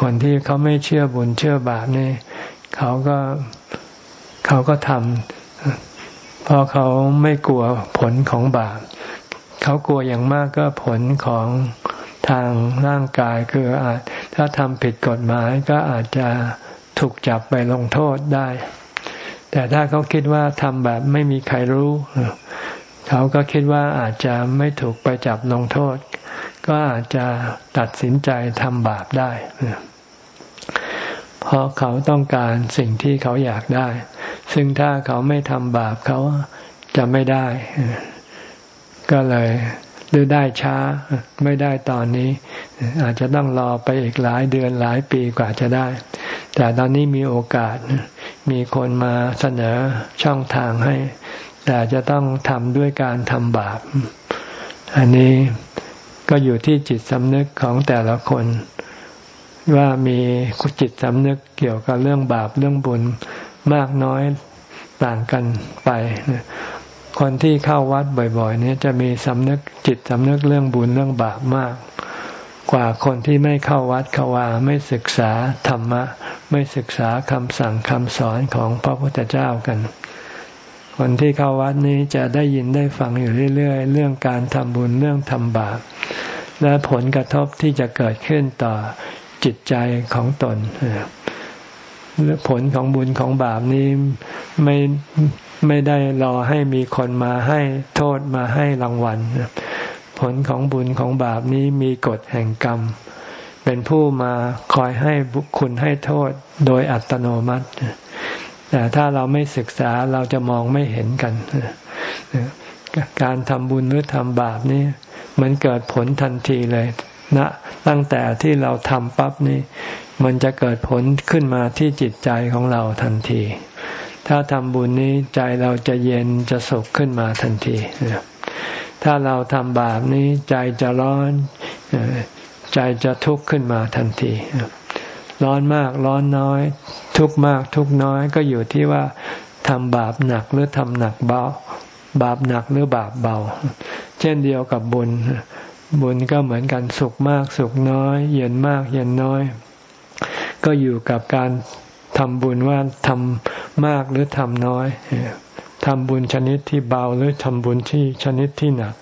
คนที่เขาไม่เชื่อบุญเชื่อบาปนี่เขาก็เขาก็ทำเพราะเขาไม่กลัวผลของบาปเขากลัวอย่างมากก็ผลของทางร่างกายคืออาจ ถ้าทำผิดกฎหมายก็อาจจะถูกจับไปลงโทษได้ แต่ถ้าเขาคิดว่าทำแบบไม่มีใครรู้ เขาก็คิดว่าอาจจะไม่ถูกไปจับลงโทษ ก็อาจจะตัดสินใจทำบาปได้ เพราะเขาต้องการสิ่งที่เขาอยากได้ ซึ่งถ้าเขาไม่ทำบาปเขาจะไม่ได้ ก็เลย หรือได้ช้าไม่ได้ตอนนี้ อาจจะต้องรอไปอีกหลายเดือนหลายปีกว่าจะได้ แต่ตอนนี้มีโอกาสมีคนมาเสนอช่องทางให้ แต่จะต้องทำด้วยการทำบาป อันนี้ก็อยู่ที่จิตสำนึกของแต่ละคน ว่ามีจิตสำนึกเกี่ยวกับเรื่องบาปเรื่องบุญมากน้อยต่างกันไป คนที่เข้าวัดบ่อยๆนี้จะมีสำนึกจิตสำนึกเรื่องบุญเรื่องบาปมาก กว่าคนที่ไม่เข้าวัดเข้าวาไม่ศึกษาธรรมะ ไม่ศึกษาคำสั่งคำสอนของพระพุทธเจ้ากัน คนที่เข้าวัดนี้จะได้ยินได้ฟังอยู่เรื่อยๆ เรื่องการทำบุญเรื่องทำบาป และผลกระทบที่จะเกิดขึ้นต่อจิตใจของตนผลของบุญของบาปนี้ไม่ ไม่ได้รอให้มีคนมาให้โทษมาให้รางวัล ผลของบุญของบาปนี้มีกฎแห่งกรรม เป็นผู้มาคอยให้บุคุณให้โทษโดยอัตโนมัติ แต่ถ้าเราไม่ศึกษาเราจะมองไม่เห็นกัน การทำบุญหรือทำบาปนี้มันเกิดผลทันทีเลยนะตั้งแต่ที่เราทำปั๊บนี่มันจะเกิดผลขึ้นมาที่จิตใจของเราทันที ถ้าทำบุญนี้ใจเราจะเย็นจะสุขขึ้นมาทันที ถ้าเราทำบาปนี้ใจจะร้อน ใจจะทุกข์ขึ้นมาทันที ร้อนมากร้อนน้อย ทุกข์มากทุกข์น้อยก็อยู่ที่ว่าทำบาปหนักหรือทำหนักเบา บาปหนักหรือบาปเบา เช่นเดียวกับบุญ บุญก็เหมือนกันสุขมากสุขน้อย เย็นมากเย็นน้อย ก็อยู่กับการ ทำบุญว่าทำมากหรือทำน้อยทำบุญชนิดที่เบาหรือทำบุญที่ชนิดที่หนัก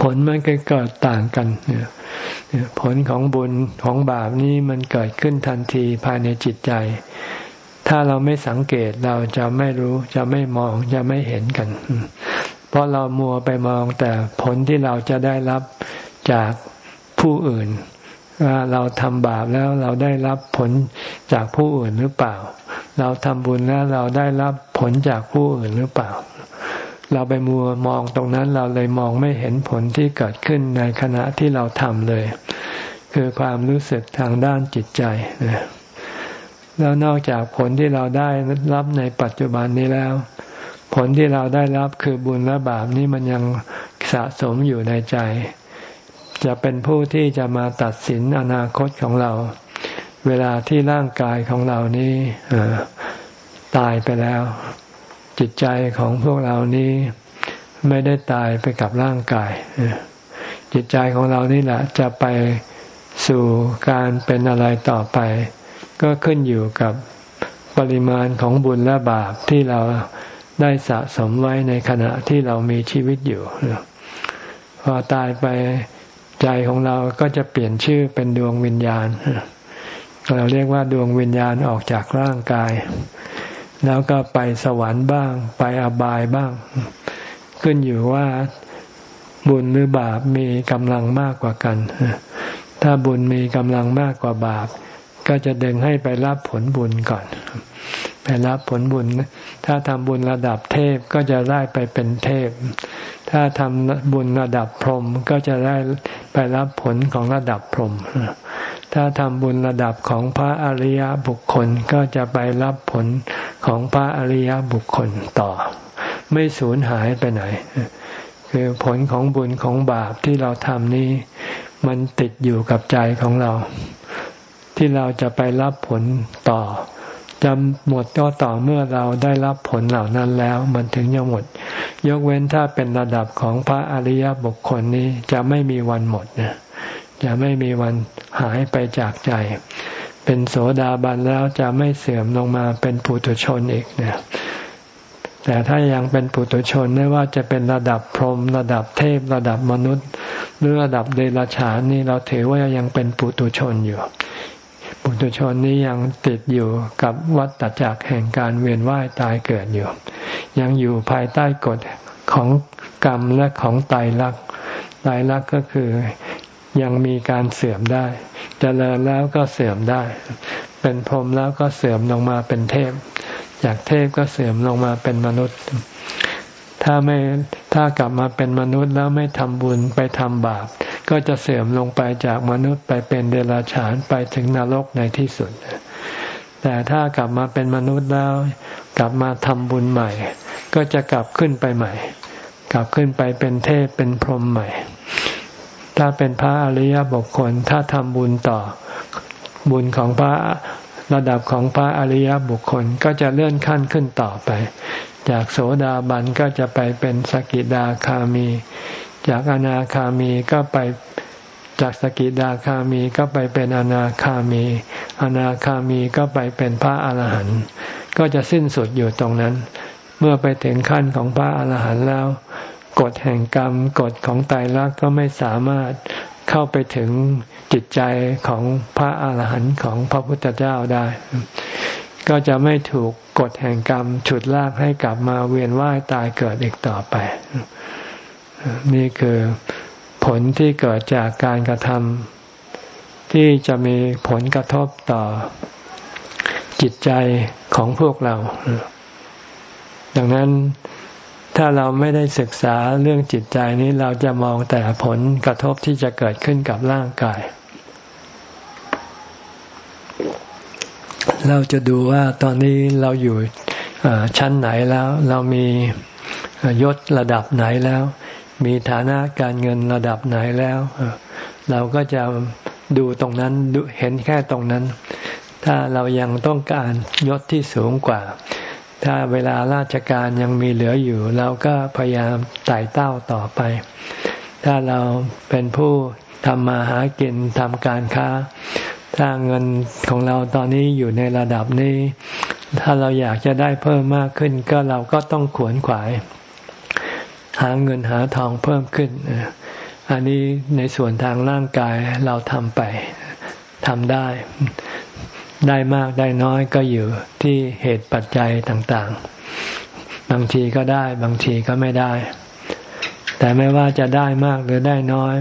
ผลมันก็เกิดต่างกันผลของบุญของบาปนี้มันเกิดขึ้นทันทีภายในจิตใจ ถ้าเราไม่สังเกตเราจะไม่รู้จะไม่มองจะไม่เห็นกัน เพราะเรามัวไปมองแต่ผลที่เราจะได้รับจากผู้อื่น ว่าเราทำบาปแล้วเราได้รับผลจากผู้อื่นหรือเปล่า เราทำบุญแล้วเราได้รับผผลจากผู้อื่นหรือเปล่า เราไปมัวมองตรงนั้นเราเลยมองไม่เห็นผลที่เกิดขึ้นในขณะที่เราทำเลย คือความรู้สึกทางด้านจิตใจนะแล้วนอกจากผลที่เราได้รับในปัจจุบันนี้แล้ว ผลที่เราได้รับคือบุญและบาปนี้มันยังสะสมอยู่ในใจ จะเป็นผู้ที่จะมาตัดสินอนาคตของเรา เวลาที่ร่างกายของเรานี้ตายไปแล้ว จิตใจของพวกเรานี้ไม่ได้ตายไปกับร่างกาย จิตใจของเรานี่แหละจะไปสู่การเป็นอะไรต่อไป ก็ขึ้นอยู่กับปริมาณของบุญและบาปที่เราได้สะสมไว้ในขณะที่เรามีชีวิตอยู่พอตายไป ใจของเราก็จะเปลี่ยนชื่อเป็นดวงวิญญาณ เราเรียกว่าดวงวิญญาณออกจากร่างกาย แล้วก็ไปสวรรค์บ้าง ไปอบายบ้าง ขึ้นอยู่ว่าบุญหรือบาปมีกำลังมากกว่ากัน ถ้าบุญมีกำลังมากกว่าบาป ก็จะดึงให้ไปรับผลบุญก่อน ไปรับผลบุญ ถ้าทำบุญระดับเทพก็จะได้ไปเป็นเทพ ถ้าทำบุญระดับพรหมก็จะได้ ไปรับผลของระดับพรหมถ้าทำบุญระดับของพระอริยบุคคลก็จะไปรับผลของพระอริยบุคคลต่อ ไม่สูญหายไปไหน คือผลของบุญของบาปที่เราทำนี้ มันติดอยู่กับใจของเรา ที่เราจะไปรับผลต่อ จะหมดก็ต่อเมื่อเราได้รับผลเหล่านั้นแล้ว มันถึงจะหมด ยกเว้นถ้าเป็นระดับของพระอริยบุคคลนี้จะไม่มีวันหมดนะจะไม่มีวันหายไปจากใจ เป็นโสดาบันแล้วจะไม่เสื่อมลงมาเป็นปุถุชนอีกเนี่ยแต่ถ้ายังเป็นปุถุชนไม่ว่าจะเป็นระดับพรหมระดับเทพระดับมนุษย์ หรือระดับเดรัจฉานนี่เราถือว่ายังเป็นปุถุชนอยู่ ปุถุชนนี้ยังติดอยู่กับวัฏจักรแห่งการเวียนว่ายตายเกิดอยู่ ยังอยู่ภายใต้กฎของกรรมและของไตรลักษณ์ไตรลักษณ์ก็คือยังมีการเสื่อมได้จเจริญแล้วก็เสื่อมได้ เป็นพรหมแล้วก็เสื่อมลงมาเป็นเทพ จากเทพก็เสื่อมลงมาเป็นมนุษย์ ถ้าไม่ถ้ากลับมาเป็นมนุษย์แล้วไม่ทำบุญไปทำบาป ก็จะเสื่อมลงไปจากมนุษย์ไปเป็นเดรัจฉานไปถึงนรกในที่สุด แต่ถ้ากลับมาเป็นมนุษย์แล้ว กลับมาทำบุญใหม่ ก็จะกลับขึ้นไปใหม่ กลับขึ้นไปเป็นเทพเป็นพรหมใหม่ ถ้าเป็นพระอริยบุคคลถ้าทำบุญต่อบุญของพระระดับของพระอริยบุคคลก็จะเลื่อนขั้นขึ้นต่อไป จากโสดาบันก็จะไปเป็นสกิดาคามี จากอนาคามีก็ไปจากสกิดาคามีก็ไปเป็นอนาคามี อนาคามีก็ไปเป็นพระอาหารหันต์ก็จะสิ้นสุดอยู่ตรงนั้น เมื่อไปถึงขั้นของพระอาหารหันต์แล้ว กฎแห่งกรรมกฎของไตรลักก็ไม่สามารถเข้าไปถึงจิตใจของพระอาหารหันต์ของพระพุทธเจ้าได้ ก็จะไม่ถูกกฎแห่งกรรมฉุดลากให้กลับมาเวียนว่ายตายเกิดอีกต่อไป นี่คือผลที่เกิดจากการกระทำที่จะมีผลกระทบต่อจิตใจของพวกเรา ดังนั้นถ้าเราไม่ได้ศึกษาเรื่องจิตใจนี้เราจะมองแต่ผลกระทบที่จะเกิดขึ้นกับร่างกาย เราจะดูว่าตอนนี้เราอยู่ชั้นไหนแล้ว เรามียศระดับไหนแล้ว มีฐานะการเงินระดับไหนแล้ว เราก็จะดูตรงนั้นเห็นแค่ตรงนั้น ถ้าเรายังต้องการยศที่สูงกว่า ถ้าเวลาราชการยังมีเหลืออยู่ เราก็พยายามไต่เต้าต่อไป ถ้าเราเป็นผู้ทำมาหากินทำการค้า ถ้าเงินของเราตอนนี้อยู่ในระดับนี้ ถ้าเราอยากจะได้เพิ่มมากขึ้นก็เราก็ต้องขวนขวาย หาเงินหาทองเพิ่มขึ้น อันนี้ในส่วนทางร่างกายเราทำไปทำได้ ได้มากได้น้อยก็อยู่ที่เหตุปัจจัยต่างๆ บางทีก็ได้บางทีก็ไม่ได้ แต่ไม่ว่าจะได้มากหรือได้น้อย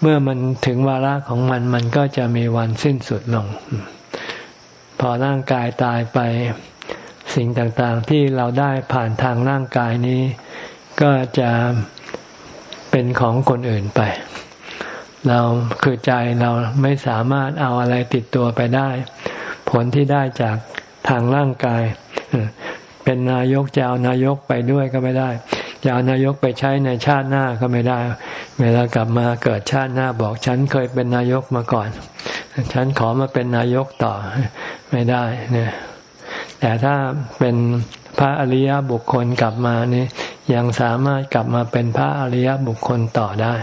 เมื่อมันถึงวาระของมันมันก็จะมีวันสิ้นสุดลง พอร่างกายตายไปสิ่งต่างๆที่เราได้ผ่านทางร่างกายนี้ ก็จะเป็นของคนอื่นไป เราคือใจเราไม่สามารถเอาอะไรติดตัวไปได้ ผลที่ได้จากทางร่างกาย เป็นนายกจะเอานายกไปด้วยก็ไม่ได้จะเอานายกไปใช้ในชาติหน้าก็ไม่ได้ เวลากลับมาเกิดชาติหน้าบอกฉันเคยเป็นนายกมาก่อน ฉันขอมาเป็นนายกต่อไม่ได้เนี่ยแต่ถ้าเป็นพระอริยบุคคลกลับมานี่ ยังสามารถกลับมาเป็นพระอริยบุคคลต่อได้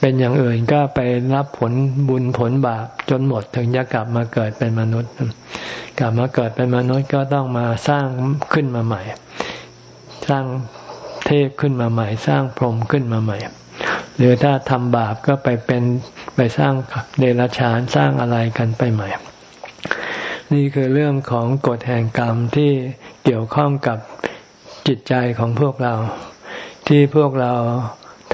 เป็นอย่างอื่นก็ไปรับผลบุญผลบาปจนหมดถึงจะกลับมาเกิดเป็นมนุษย์ กลับมาเกิดเป็นมนุษย์ก็ต้องมาสร้างขึ้นมาใหม่ สร้างเทพขึ้นมาใหม่ สร้างพรหมขึ้นมาใหม่ หรือถ้าทำบาปก็ไปเป็นไปสร้างเดรัจฉานสร้างอะไรกันไปใหม่นี่คือเรื่องของกฎแห่งกรรมที่เกี่ยวข้องกับ จิตใจของพวกเรา ที่พวกเรา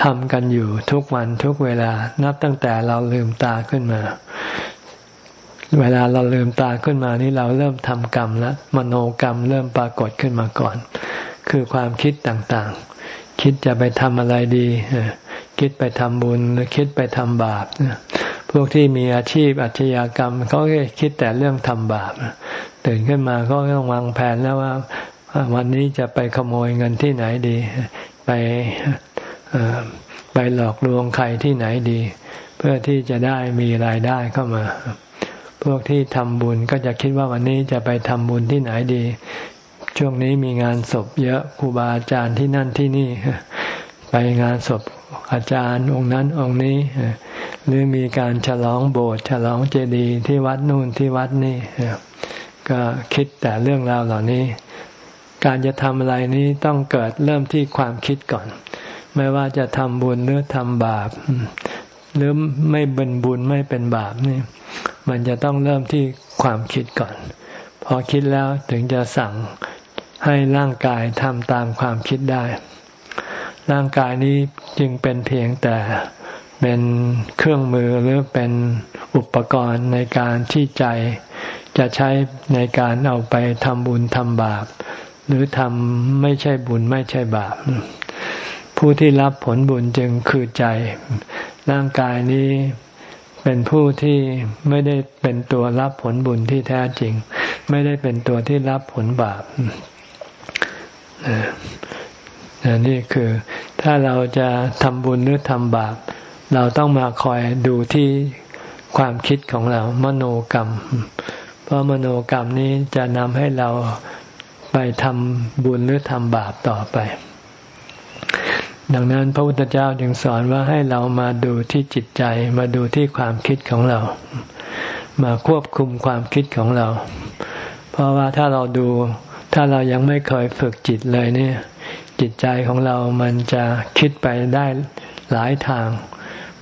ทำกันอยู่ทุกวันทุกเวลานับตั้งแต่เราลืมตาขึ้นมา เวลาเราลืมตาขึ้นมานี่เราเริ่มทำกรรมแล้วมโนกรรมเริ่มปรากฏขึ้นมาก่อน คือความคิดต่างๆ คิดจะไปทำอะไรดี คิดไปทำบุญหรือคิดไปทำบาปพวกที่มีอาชีพอาชญากรรมเขาก็คิดแต่เรื่องทำบาปตื่นขึ้นมาก็ต้องวางแผนแล้วว่า วันนี้จะไปขโมยเงินที่ไหนดี ไปไปหลอกลวงใครที่ไหนดี เพื่อที่จะได้มีรายได้เข้ามา พวกที่ทำบุญก็จะคิดว่าวันนี้จะไปทำบุญที่ไหนดี ช่วงนี้มีงานศพเยอะครูบาอาจารย์ที่นั่นที่นี่ ไปงานศพอาจารย์องค์นั้นองค์นี้ หรือมีการฉลองโบสถ์ฉลองเจดีย์ที่วัดนู่นที่วัดนี่ก็คิดแต่เรื่องราวเหล่านี้ การจะทำอะไรนี้ต้องเกิดเริ่มที่ความคิดก่อน ไม่ว่าจะทำบุญหรือทำบาป หรือไม่เป็นบุญไม่เป็นบาปนี่ มันจะต้องเริ่มที่ความคิดก่อน พอคิดแล้วถึงจะสั่งให้ร่างกายทำตามความคิดได้ ร่างกายนี้จึงเป็นเพียงแต่เป็นเครื่องมือหรือเป็นอุปกรณ์ในการที่ใจจะใช้ในการเอาไปทำบุญทำบาป หรือทำไม่ใช่บุญไม่ใช่บาป ผู้ที่รับผลบุญจึงคือใจ ร่างกายนี้เป็นผู้ที่ไม่ได้เป็นตัวรับผลบุญที่แท้จริง ไม่ได้เป็นตัวที่รับผลบาปนี่คือถ้าเราจะทำบุญหรือทำบาป เราต้องมาคอยดูที่ความคิดของเรา มโนกรรม เพราะมโนกรรมนี้จะนำให้เรา ไปทำบุญหรือทำบาปต่อไป ดังนั้นพระพุทธเจ้าจึงสอนว่าให้เรามาดูที่จิตใจ มาดูที่ความคิดของเรา มาควบคุมความคิดของเรา เพราะว่าถ้าเราดูถ้าเรายังไม่เคยฝึกจิตเลยเนี่ย จิตใจของเรามันจะคิดไปได้หลายทาง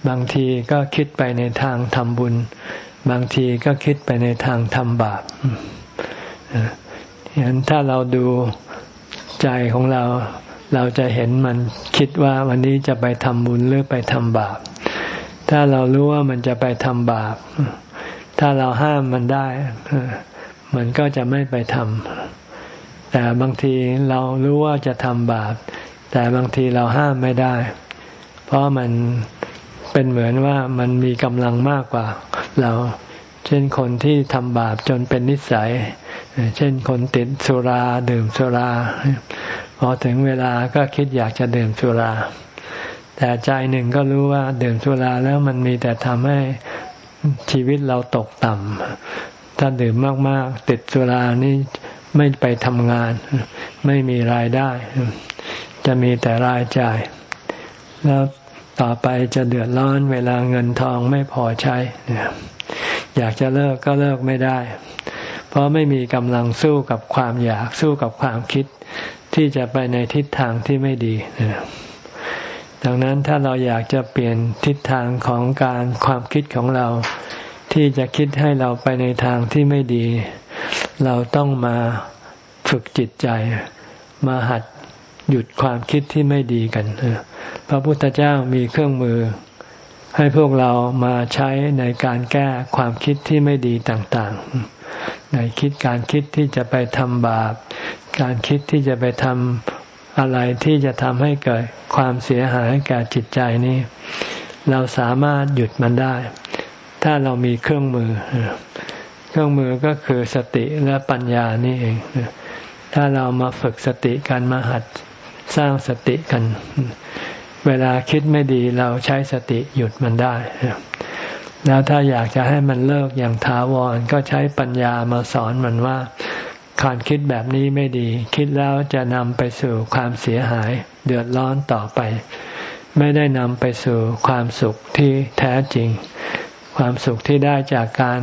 บางทีก็คิดไปในทางทำบุญ บางทีก็คิดไปในทางทำบาป ฉะนั้นถ้าเราดูใจของเรา เราจะเห็นมันคิดว่าวันนี้จะไปทำบุญหรือไปทำบาป ถ้าเรารู้ว่ามันจะไปทำบาป ถ้าเราห้ามมันได้ มันก็จะไม่ไปทำแต่บางทีเรารู้ว่าจะทำบาป แต่บางทีเราห้ามไม่ได้ เพราะมันเป็นเหมือนว่ามันมีกำลังมากกว่า เรา เช่นคนที่ทำบาปจนเป็นนิสัย เช่นคนติดสุราดื่มสุรา พอถึงเวลาก็คิดอยากจะดื่มสุรา แต่ใจหนึ่งก็รู้ว่าดื่มสุราแล้วมันมีแต่ทำให้ชีวิตเราตกต่ำ ถ้าดื่มมากๆ ติดสุรานี่ไม่ไปทำงาน ไม่มีรายได้ จะมีแต่รายจ่าย แล้วต่อไปจะเดือดร้อนเวลาเงินทองไม่พอใช้ อยากจะเลิกก็เลิกไม่ได้ เพราะไม่มีกำลังสู้กับความอยากสู้กับความคิดที่จะไปในทิศทางที่ไม่ดีดังนั้นถ้าเราอยากจะเปลี่ยนทิศทางของการความคิดของเรา ที่จะคิดให้เราไปในทางที่ไม่ดี เราต้องมาฝึกจิตใจ มาหัดหยุดความคิดที่ไม่ดีกันพระพุทธเจ้ามีเครื่องมือ ให้พวกเรามาใช้ในการแก้ความคิดที่ไม่ดีต่างๆ ในคิดการคิดที่จะไปทำบาป การคิดที่จะไปทำอะไรที่จะทำให้เกิดความเสียหายแก่จิตใจนี้ เราสามารถหยุดมันได้ ถ้าเรามีเครื่องมือ เครื่องมือก็คือสติและปัญญานี่เอง ถ้าเรามาฝึกสติกันมาหัดสร้างสติกัน เวลาคิดไม่ดีเราใช้สติหยุดมันได้ แล้วถ้าอยากจะให้มันเลิกอย่างถาวรก็ใช้ปัญญามาสอนมันว่าการคิดแบบนี้ไม่ดี คิดแล้วจะนำไปสู่ความเสียหาย เดือดร้อนต่อไป ไม่ได้นำไปสู่ความสุขที่แท้จริง ความสุขที่ได้จากการ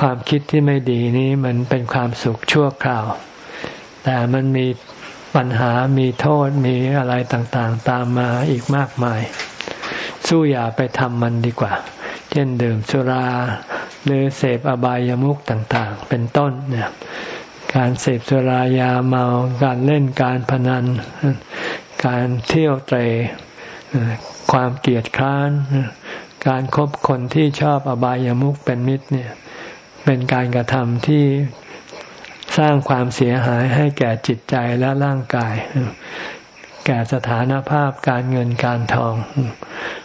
ความคิดที่ไม่ดีนี้มันเป็นความสุขชั่วคราว แต่มันมี ปัญหามีโทษมีอะไรต่างๆ ตามมาอีกมากมาย สู้อย่าไปทำมันดีกว่า เช่นดื่มสุรา หรือเสพอบายามุขต่างๆ เป็นต้นเนี่ยการเสพสุรายาเมา การเล่นการพนัน การเที่ยวเตรความเกลียดคร้าน การครบคนที่ชอบอบายามุขเป็นมิตรเนี่ย เป็นการกระทำที่ สร้างความเสียหายให้แก่จิตใจและร่างกาย แก่สถานภาพการเงินการทอง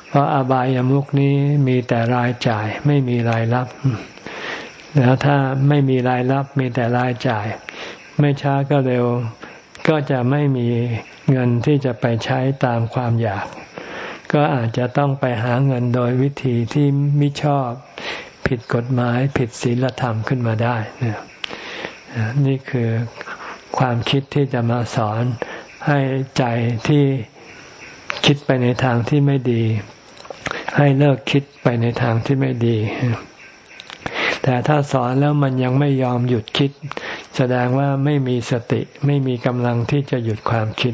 เพราะอบายามุกนี้มีแต่รายจ่ายไม่มีรายรับ แล้วถ้าไม่มีรายรับมีแต่รายจ่าย ไม่ช้าก็เร็ว ก็จะไม่มีเงินที่จะไปใช้ตามความอยาก ก็อาจจะต้องไปหาเงินโดยวิธีที่ไม่ชอบ ผิดกฎหมายผิดศีลธรรมขึ้นมาได้ นี่คือความคิดที่จะมาสอนให้ใจที่คิดไปในทางที่ไม่ดี ให้เลิกคิดไปในทางที่ไม่ดี แต่ถ้าสอนแล้วมันยังไม่ยอมหยุดคิด แสดงว่าไม่มีสติไม่มีกำลังที่จะหยุดความคิด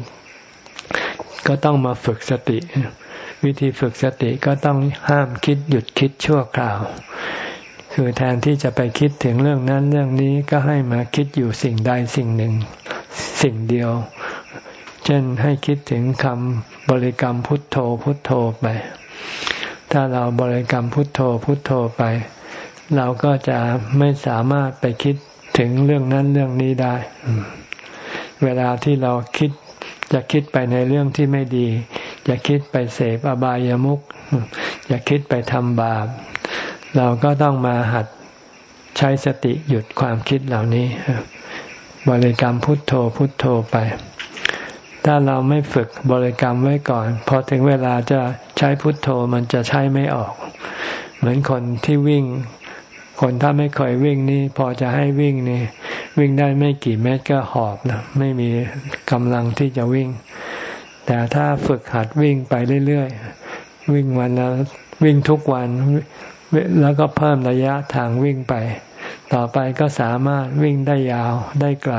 ก็ต้องมาฝึกสติ วิธีฝึกสติก็ต้องห้ามคิดหยุดคิดชั่วคราว คือแทนที่จะไปคิดถึงเรื่องนั้นเรื่องนี้ก็ให้มาคิดอยู่สิ่งใดสิ่งหนึ่ง สิ่งเดียว เช่นให้คิดถึงคำบริกรรมพุทโธพุทโธไป ถ้าเราบริกรรมพุทโธพุทโธไป เราก็จะไม่สามารถไปคิดถึงเรื่องนั้นเรื่องนี้ได้ เวลาที่เราคิดจะคิดไปในเรื่องที่ไม่ดี จะคิดไปเสพอบายามุขจะคิดไปทำบาป เราก็ต้องมาหัดใช้สติหยุดความคิดเหล่านี้ บริกรรมพุทโธพุทโธไป ถ้าเราไม่ฝึกบริกรรมไว้ก่อนพอถึงเวลาจะใช้พุทโธมันจะใช้ไม่ออก เหมือนคนที่วิ่ง คนถ้าไม่เคยวิ่งนี่พอจะให้วิ่งนี่ วิ่งได้ไม่กี่เมตรก็หอบนะไม่มีกำลังที่จะวิ่ง แต่ถ้าฝึกหัดวิ่งไปเรื่อยๆวิ่งวันละวิ่งทุกวัน แล้วก็เพิ่มระยะทางวิ่งไป ต่อไปก็สามารถวิ่งได้ยาวได้ไกล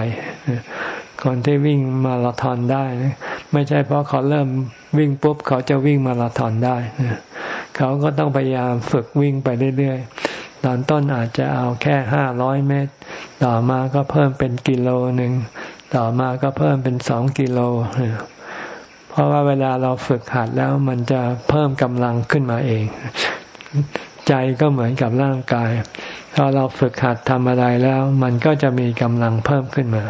คนที่วิ่งมาราธอนได้ ไม่ใช่เพราะเขาเริ่มวิ่งปุ๊บเขาจะวิ่งมาราธอนได้ เขาก็ต้องพยายามฝึกวิ่งไปเรื่อยๆ ตอนต้นอาจจะเอาแค่ห้าร้อยเมตร ต่อมาก็เพิ่มเป็นกิโลหนึ่ง ต่อมาก็เพิ่มเป็นสองกิโลเพราะว่าเวลาเราฝึกหัดแล้วมันจะเพิ่มกำลังขึ้นมาเอง ใจก็เหมือนกับร่างกายพอเราฝึกหัดทำอะไรแล้ว มันก็จะมีกำลังเพิ่มขึ้นมา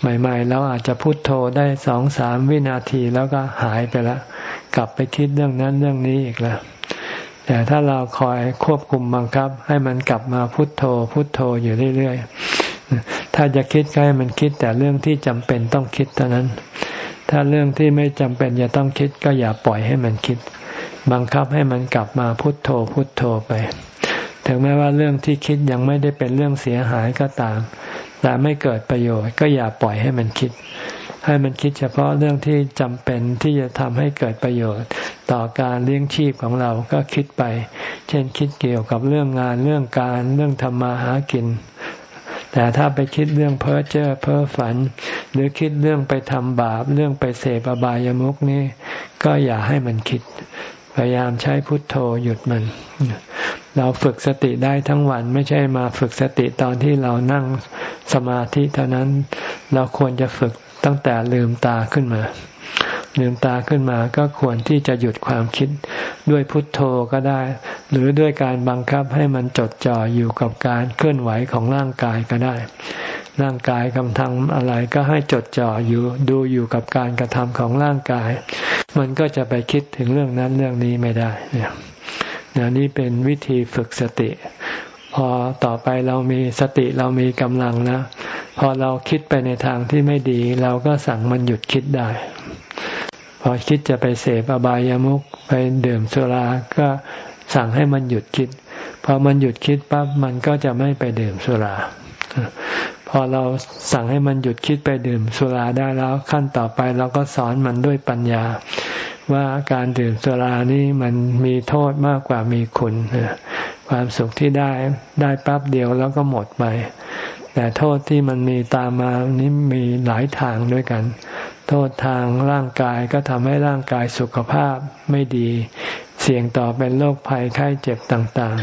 ใหม่ๆ เราอาจจะพุโทโธได้สองสามวินาทีแล้วก็หายไปล้วกลับไปคิดเรื่องนั้นเรื่องนี้อีกแล้วแต่ถ้าเราคอยควบคุมบังคับ ให้มันกลับมาพุโทโธ พุโทโธอยู่เรื่อยๆ ถ้าจะคิดก็ให้มันคิดแต่เรื่องที่จำเป็นต้องคิดเท่านั้น ถ้าเรื่องที่ไม่จำเป็นจะต้องคิดก็อย่าปล่อยให้มันคิด บังคับให้มันกลับมาพุทโธพุทโธไป ถึงแม้ว่าเรื่องที่คิดยังไม่ได้เป็นเรื่องเสียหายก็ตาม แต่ไม่เกิดประโยชน์ก็อย่าปล่อยให้มันคิด ให้มันคิดเฉพาะเรื่องที่จำเป็นที่จะทำให้เกิดประโยชน์ ต่อการเลี้ยงชีพของเราก็คิดไป เช่นคิดเกี่ยวกับเรื่องงานเรื่องการเรื่องทำมาหากินแต่ถ้าไปคิดเรื่องเพ้อเจ้อเพ้อฝัน หรือคิดเรื่องไปทำบาป เรื่องไปเสพอบายามุกนี่ก็อย่าให้มันคิด พยายามใช้พุทโธหยุดมัน เราฝึกสติได้ทั้งวันไม่ใช่มาฝึกสติตอนที่เรานั่งสมาธิเท่านั้น เราควรจะฝึกตั้งแต่ลืมตาขึ้นมา ลืมตาขึ้นมาก็ควรที่จะหยุดความคิด ด้วยพุทโธก็ได้ หรือด้วยการบังคับให้มันจดจ่ออยู่กับการเคลื่อนไหวของร่างกายก็ได้ ร่างกายกำทำอะไรก็ให้จดจ่ออยู่ดูอยู่กับการกระทำของร่างกาย มันก็จะไปคิดถึงเรื่องนั้นเรื่องนี้ไม่ได้เนี่ยนี่เป็นวิธีฝึกสติ พอต่อไปเรามีสติเรามีกำลังนะ พอเราคิดไปในทางที่ไม่ดี เราก็สั่งมันหยุดคิดได้ พอคิดจะไปเสพอบายามุขไปดื่มสุราก็สั่งให้มันหยุดคิดพอมันหยุดคิดปั๊บมันก็จะไม่ไปดื่มสุรา พอเราสั่งให้มันหยุดคิดไปดื่มสุราได้แล้วขั้นต่อไปเราก็สอนมันด้วยปัญญา ว่าการดื่มสุรานี่มันมีโทษมากกว่ามีคุณความสุขที่ได้ได้ปั๊บเดียวแล้วก็หมดไป แต่โทษที่มันมีตามมานี้มีหลายทางด้วยกัน โทษทางร่างกายก็ทำให้ร่างกายสุขภาพไม่ดี เสี่ยงต่อเป็นโรคภัยไข้เจ็บต่าง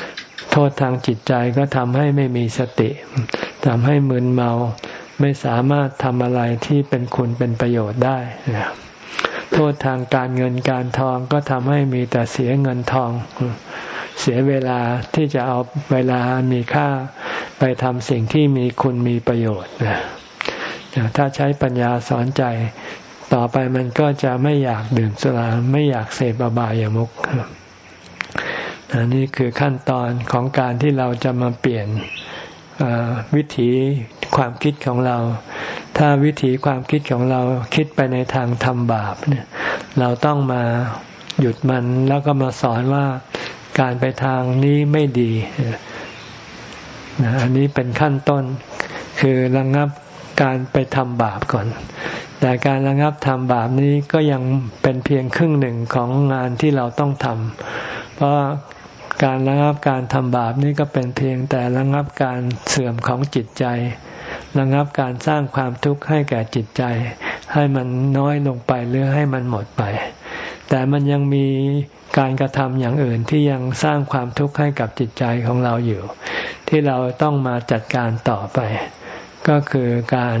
ๆ โทษทางจิตใจก็ทำให้ไม่มีสติทำให้มึนเมาไม่สามารถทำอะไรที่เป็นคุณเป็นประโยชน์ได้โทษทางการเงินการทองก็ทำให้มีแต่เสียเงินทอง เสียเวลาที่จะเอาเวลามีค่าไปทำสิ่งที่มีคุณมีประโยชน์นะ ถ้าใช้ปัญญาสอนใจ ต่อไปมันก็จะไม่อยากดื่มสุราไม่อยากเสพอบายามุขอันนี้คือขั้นตอนของการที่เราจะมาเปลี่ยนวิถีความคิดของเรา ถ้าวิถีความคิดของเราคิดไปในทางทำบาปเนี่ย เราต้องมาหยุดมันแล้วก็มาสอนว่าการไปทางนี้ไม่ดีนะอันนี้เป็นขั้นต้น คือระงงับ การไปทำบาปก่อน แต่การระงับทำบาปนี้ก็ยังเป็นเพียงครึ่งหนึ่งของงานที่เราต้องทำเพราะการระงับการทำบาปนี้ก็เป็นเพียงแต่ระงับการเสื่อมของจิตใจ ระงับการสร้างความทุกข์ให้แก่จิตใจ ให้มันน้อยลงไปหรือให้มันหมดไป แต่มันยังมีการกระทำอย่างอื่นที่ยังสร้างความทุกข์ให้กับจิตใจของเราอยู่ ที่เราต้องมาจัดการต่อไป ก็คือการ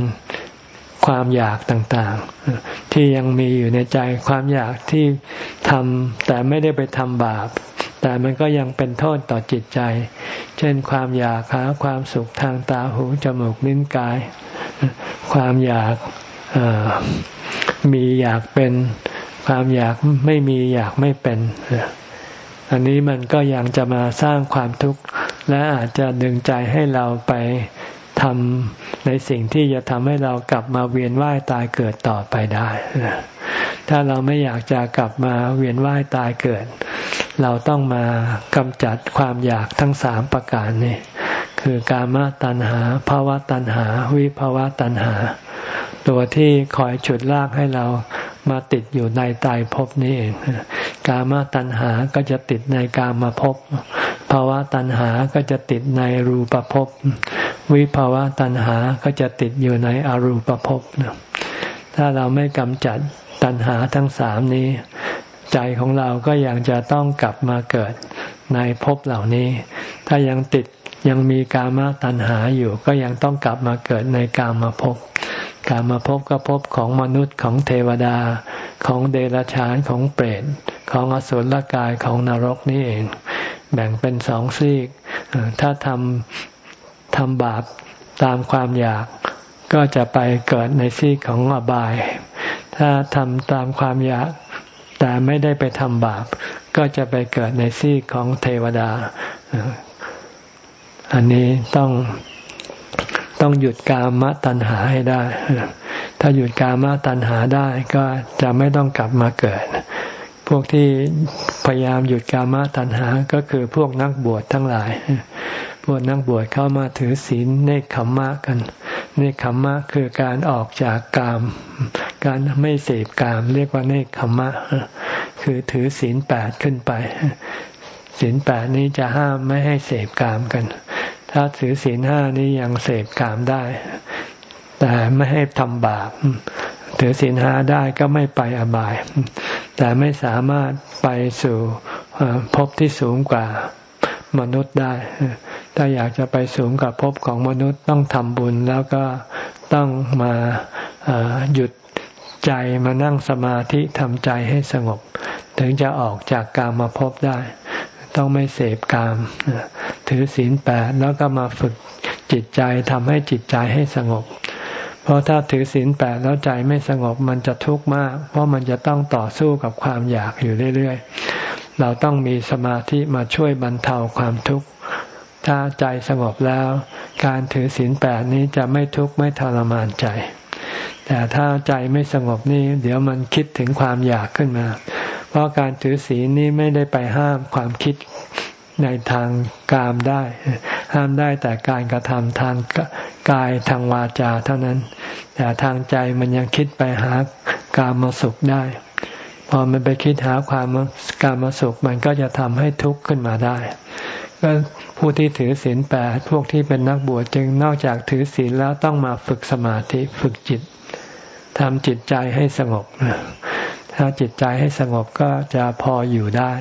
ความอยากต่างๆ ที่ยังมีอยู่ในใจความอยากที่ทำแต่ไม่ได้ไปทำบาป แต่มันก็ยังเป็นโทษต่อจิตใจ เช่นความอยากหาความสุขทางตาหูจมูกลิ้นกาย ความอยากมีอยากเป็น ความอยากไม่มีอยากไม่เป็น อันนี้มันก็ยังจะมาสร้างความทุกข์และอาจจะดึงใจให้เราไป ทำในสิ่งที่จะทำให้เรากลับมาเวียนว่ายตายเกิดต่อไปได้ ถ้าเราไม่อยากจะกลับมาเวียนว่ายตายเกิด เราต้องมากำจัดความอยากทั้งสามประการนี่คือกามตัณหาภาวะตัณหา วิภาวะตัณหา ตัวที่คอยฉุดลากให้เรามาติดอยู่ในตายภพนี้เอง กามตัณหาก็จะติดในกามภพภาวะตัณหาก็จะติดในรูปภพ วิภาวะตัณหาก็จะติดอยู่ในอรูปภพนะถ้าเราไม่กำจัดตัณหาทั้งสามนี้ ใจของเราก็ยังจะต้องกลับมาเกิดในภพเหล่านี้ ถ้ายังติดยังมีกามตัณหาอยู่ ก็ยังต้องกลับมาเกิดในกามภพกามาพก็ภพของมนุษย์ของเทวดาของเดรัจฉานของเปรตของอสุรกายของนรกนี่เอง แบ่งเป็นสองซีก ถ้าทำ ทำบาปตามความอยาก ก็จะไปเกิดในซีกของอบาย ถ้าทำตามความอยาก แต่ไม่ได้ไปทำบาป ก็จะไปเกิดในซีกของเทวดา อันนี้ต้องต้องหยุดกามตัณหาให้ได้ ถ้าหยุดกามตัณหาได้ก็จะไม่ต้องกลับมาเกิด พวกที่พยายามหยุดกามตัณหา ก็คือพวกนักบวชทั้งหลาย พวกนักบวชเข้ามาถือศีลเนคขมมะกัน เนคขมมะคือการออกจากกาม การไม่เสพกาม เรียกว่าเนคขมมะ คือถือศีลแปดขึ้นไป ศีลแปดนี้จะห้ามไม่ให้เสพกามกัน ถ้าถือศีลห้านี้ยังเสพกามได้ แต่ไม่ให้ทำบาป ถือศีลห้าได้ก็ไม่ไปอบาย แต่ไม่สามารถไปสู่ภพที่สูงกว่ามนุษย์ได้ ถ้าอยากจะไปสูงกับภพของมนุษย์ต้องทำบุญแล้วก็ต้องมาหยุดใจมานั่งสมาธิทำใจให้สงบ ถึงจะออกจากกามมาพบได้ ต้องไม่เสพกาม ถือศีลแปดแล้วก็มาฝึกจิตใจทำให้จิตใจให้สงบ เพราะถ้าถือศีลแปดแล้วใจไม่สงบมันจะทุกข์มาก เพราะมันจะต้องต่อสู้กับความอยากอยู่เรื่อยๆ เราต้องมีสมาธิมาช่วยบรรเทาความทุกข์ ถ้าใจสงบแล้ว การถือศีลแปดนี้จะไม่ทุกข์ไม่ทรมานใจ แต่ถ้าใจไม่สงบนี่เดี๋ยวมันคิดถึงความอยากขึ้นมา เพราะการถือศีลนี้ไม่ได้ไปห้ามความคิด ในทางกามได้ ห้ามได้แต่การกระทำทางกายทางวาจาเท่านั้น แต่ทางใจมันยังคิดไปหากามมาสุขได้ พอมันไปคิดหาความกามมาสุขมันก็จะทำให้ทุกข์ขึ้นมาได้ก็ผู้ที่ถือศีลแปดพวกที่เป็นนักบวชจึงนอกจากถือศีลแล้วต้องมาฝึกสมาธิฝึกจิตทำจิตใจให้สงบ ถ้าจิตใจให้สงบก็จะพออยู่ได้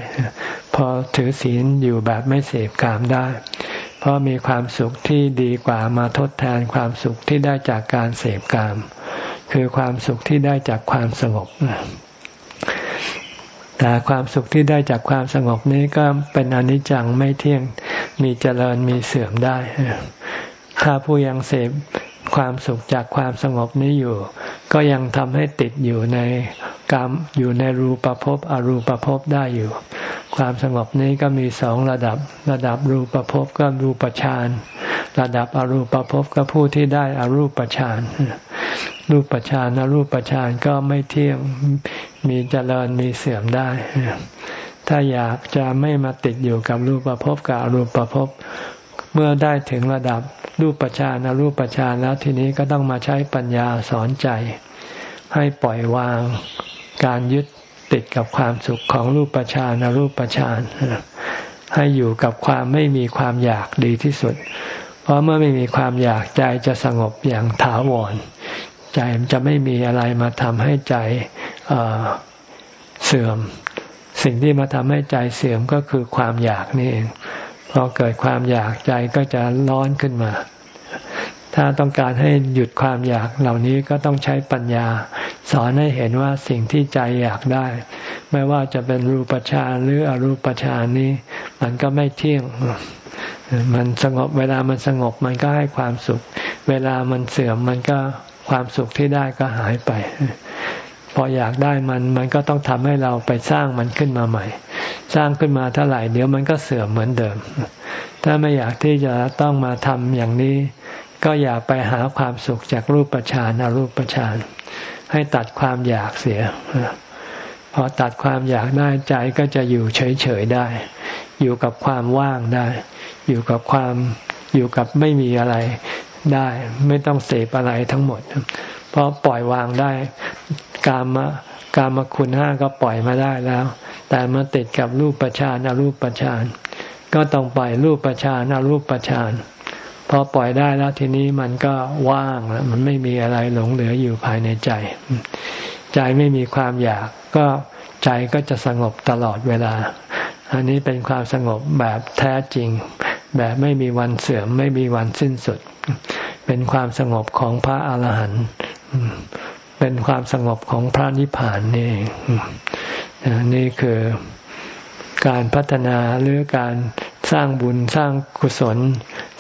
พอถือศีลอยู่แบบไม่เสพกามได้ เพราะมีความสุขที่ดีกว่ามาทดแทนความสุขที่ได้จากการเสพกาม คือความสุขที่ได้จากความสงบแต่ความสุขที่ได้จากความสงบนี้ก็เป็นอนิจจังไม่เที่ยง มีเจริญมีเสื่อมได้ ถ้าผู้ยังเสพความสุขจากความสงบนี้อยู่ ก็ยังทำให้ติดอยู่ในกรรมอยู่ในรูปภพอรูปภพได้อยู่ ความสงบนี้ก็มีสองระดับ ระดับรูปภพก็รูปฌานระดับอรูปภพก็ผู้ที่ได้อรูปฌานรูปฌานอรูปฌานก็ไม่เที่ยงมีเจริญมีเสื่อมได้ ถ้าอยากจะไม่มาติดอยู่กับรูปภพกับอรูปภพ เมื่อได้ถึงระดับรูปฌานอรูปฌานแล้วทีนี้ก็ต้องมาใช้ปัญญาสอนใจ ให้ปล่อยวางการยึดติดกับความสุขของรูปฌานอรูปฌานให้อยู่กับความไม่มีความอยากดีที่สุด เพราะเมื่อไม่มีความอยากใจจะสงบอย่างถาวร ใจจะไม่มีอะไรมาทำให้ใจเเสื่อม สิ่งที่มาทำให้ใจเสื่อมก็คือความอยากนี่เอง อเกิดความอยากใจก็จะร้อนขึ้นมา ถ้าต้องการให้หยุดความอยากเหล่านี้ก็ต้องใช้ปัญญา สอนให้เห็นว่าสิ่งที่ใจอยากได้ ไม่ว่าจะเป็นรูปฌานหรืออรูปฌานนี้ มันก็ไม่เที่ยง มันสงบเวลามันสงบมันก็ให้ความสุข เวลามันเสื่อมมันก็ความสุขที่ได้ก็หายไป พออยากได้มันมันก็ต้องทำให้เราไปสร้างมันขึ้นมาใหม่ สร้างขึ้นมาเท่าไหร่เดี๋ยวมันก็เสื่อมเหมือนเดิม ถ้าไม่อยากที่จะต้องมาทำอย่างนี้ ก็อย่าไปหาความสุขจากรูปฌานอารูปฌานให้ตัดความอยากเสีย พอตัดความอยากได้ใจก็จะอยู่เฉยๆได้ อยู่กับความว่างได้ อยู่กับความอยู่กับไม่มีอะไรได้ ไม่ต้องเสพอะไรทั้งหมด เพราะปล่อยวางได้ กาม การมคุณห้าก็ปล่อยมาได้แล้ว แต่มาติดกับรูปประชานอรูปประชานก็ต้องปล่อยรูปประชานอรูปประชานพอปล่อยได้แล้วทีนี้มันก็ว่างแล้วมันไม่มีอะไรหลงเหลืออยู่ภายในใจ ใจไม่มีความอยาก ก็ใจก็จะสงบตลอดเวลา อันนี้เป็นความสงบแบบแท้จริง แบบไม่มีวันเสื่อม ไม่มีวันสิ้นสุด เป็นความสงบของพระอาหารหันต์ เป็นความสงบของพระนิพพานนี่นี่คือการพัฒนาหรือการสร้างบุญสร้างกุศล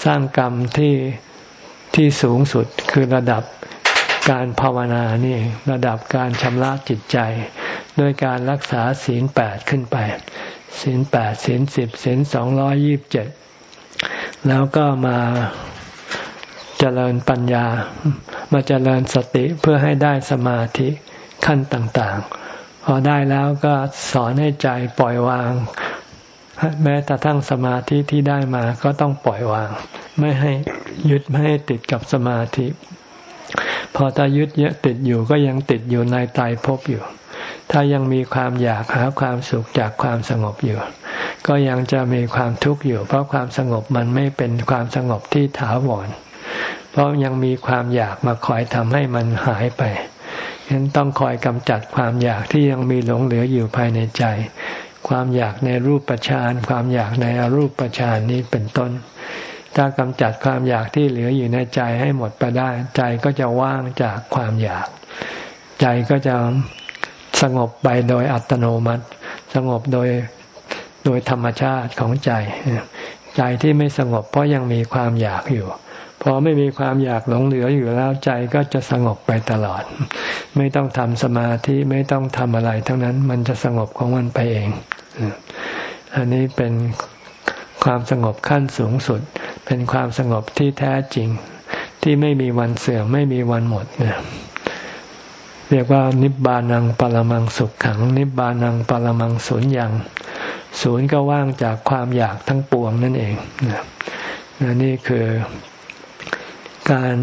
สร้างกรรมที่ที่สูงสุดคือระดับการภาวนานี่ระดับการชำระจิตใจ ด้วยการรักษาศีลแปดขึ้นไป ศีลแปดศีลสิบศีลสองร้อยยิบเจ็ดแล้วก็มา เจริญปัญญา มาเจริญสติเพื่อให้ได้สมาธิขั้นต่างๆ พอได้แล้วก็สอนให้ใจปล่อยวาง แม้แต่ทั้งสมาธิที่ได้มาก็ต้องปล่อยวาง ไม่ให้ยึดไม่ให้ติดกับสมาธิ พอถ้ายึดเยอะติดอยู่ก็ยังติดอยู่ในตายภพอยู่ ถ้ายังมีความอยากหาความสุขจากความสงบอยู่ ก็ยังจะมีความทุกข์อยู่ เพราะความสงบมันไม่เป็นความสงบที่ถาวร เพราะยังมีความอยากมาคอยทำให้มันหายไปฉะนั้นต้องคอยกำจัดความอยากที่ยังมีหลงเหลืออยู่ภายในใจ ความอยากในรูปประชานความอยากในอรูปประชานนี้เป็นต้น ถ้ากำจัดความอยากที่เหลืออยู่ในใจให้หมดไปได้ ใจก็จะว่างจากความอยาก ใจก็จะสงบไปโดยอัตโนมัติ สงบโดยโดยธรรมชาติของใจ ใจที่ไม่สงบเพราะยังมีความอยากอยู่ อไม่มีความอยากหลงเหลืออยู่แล้วใจก็จะสงบไปตลอด ไม่ต้องทำสมาธิไม่ต้องทำอะไร ทั้งนั้นมันจะสงบของมันไปเอง อันนี้เป็นความสงบขั้นสูงสุด เป็นความสงบที่แท้จริง ที่ไม่มีวันเสื่อมไม่มีวันหมดเนี่ยเรียกว่านิบานังปรมังสุขขัง นิบานังปรมังสุญญังศูนย์ก็ว่างจากความอยากทั้งปวงนั่นเองนนี่คือ การ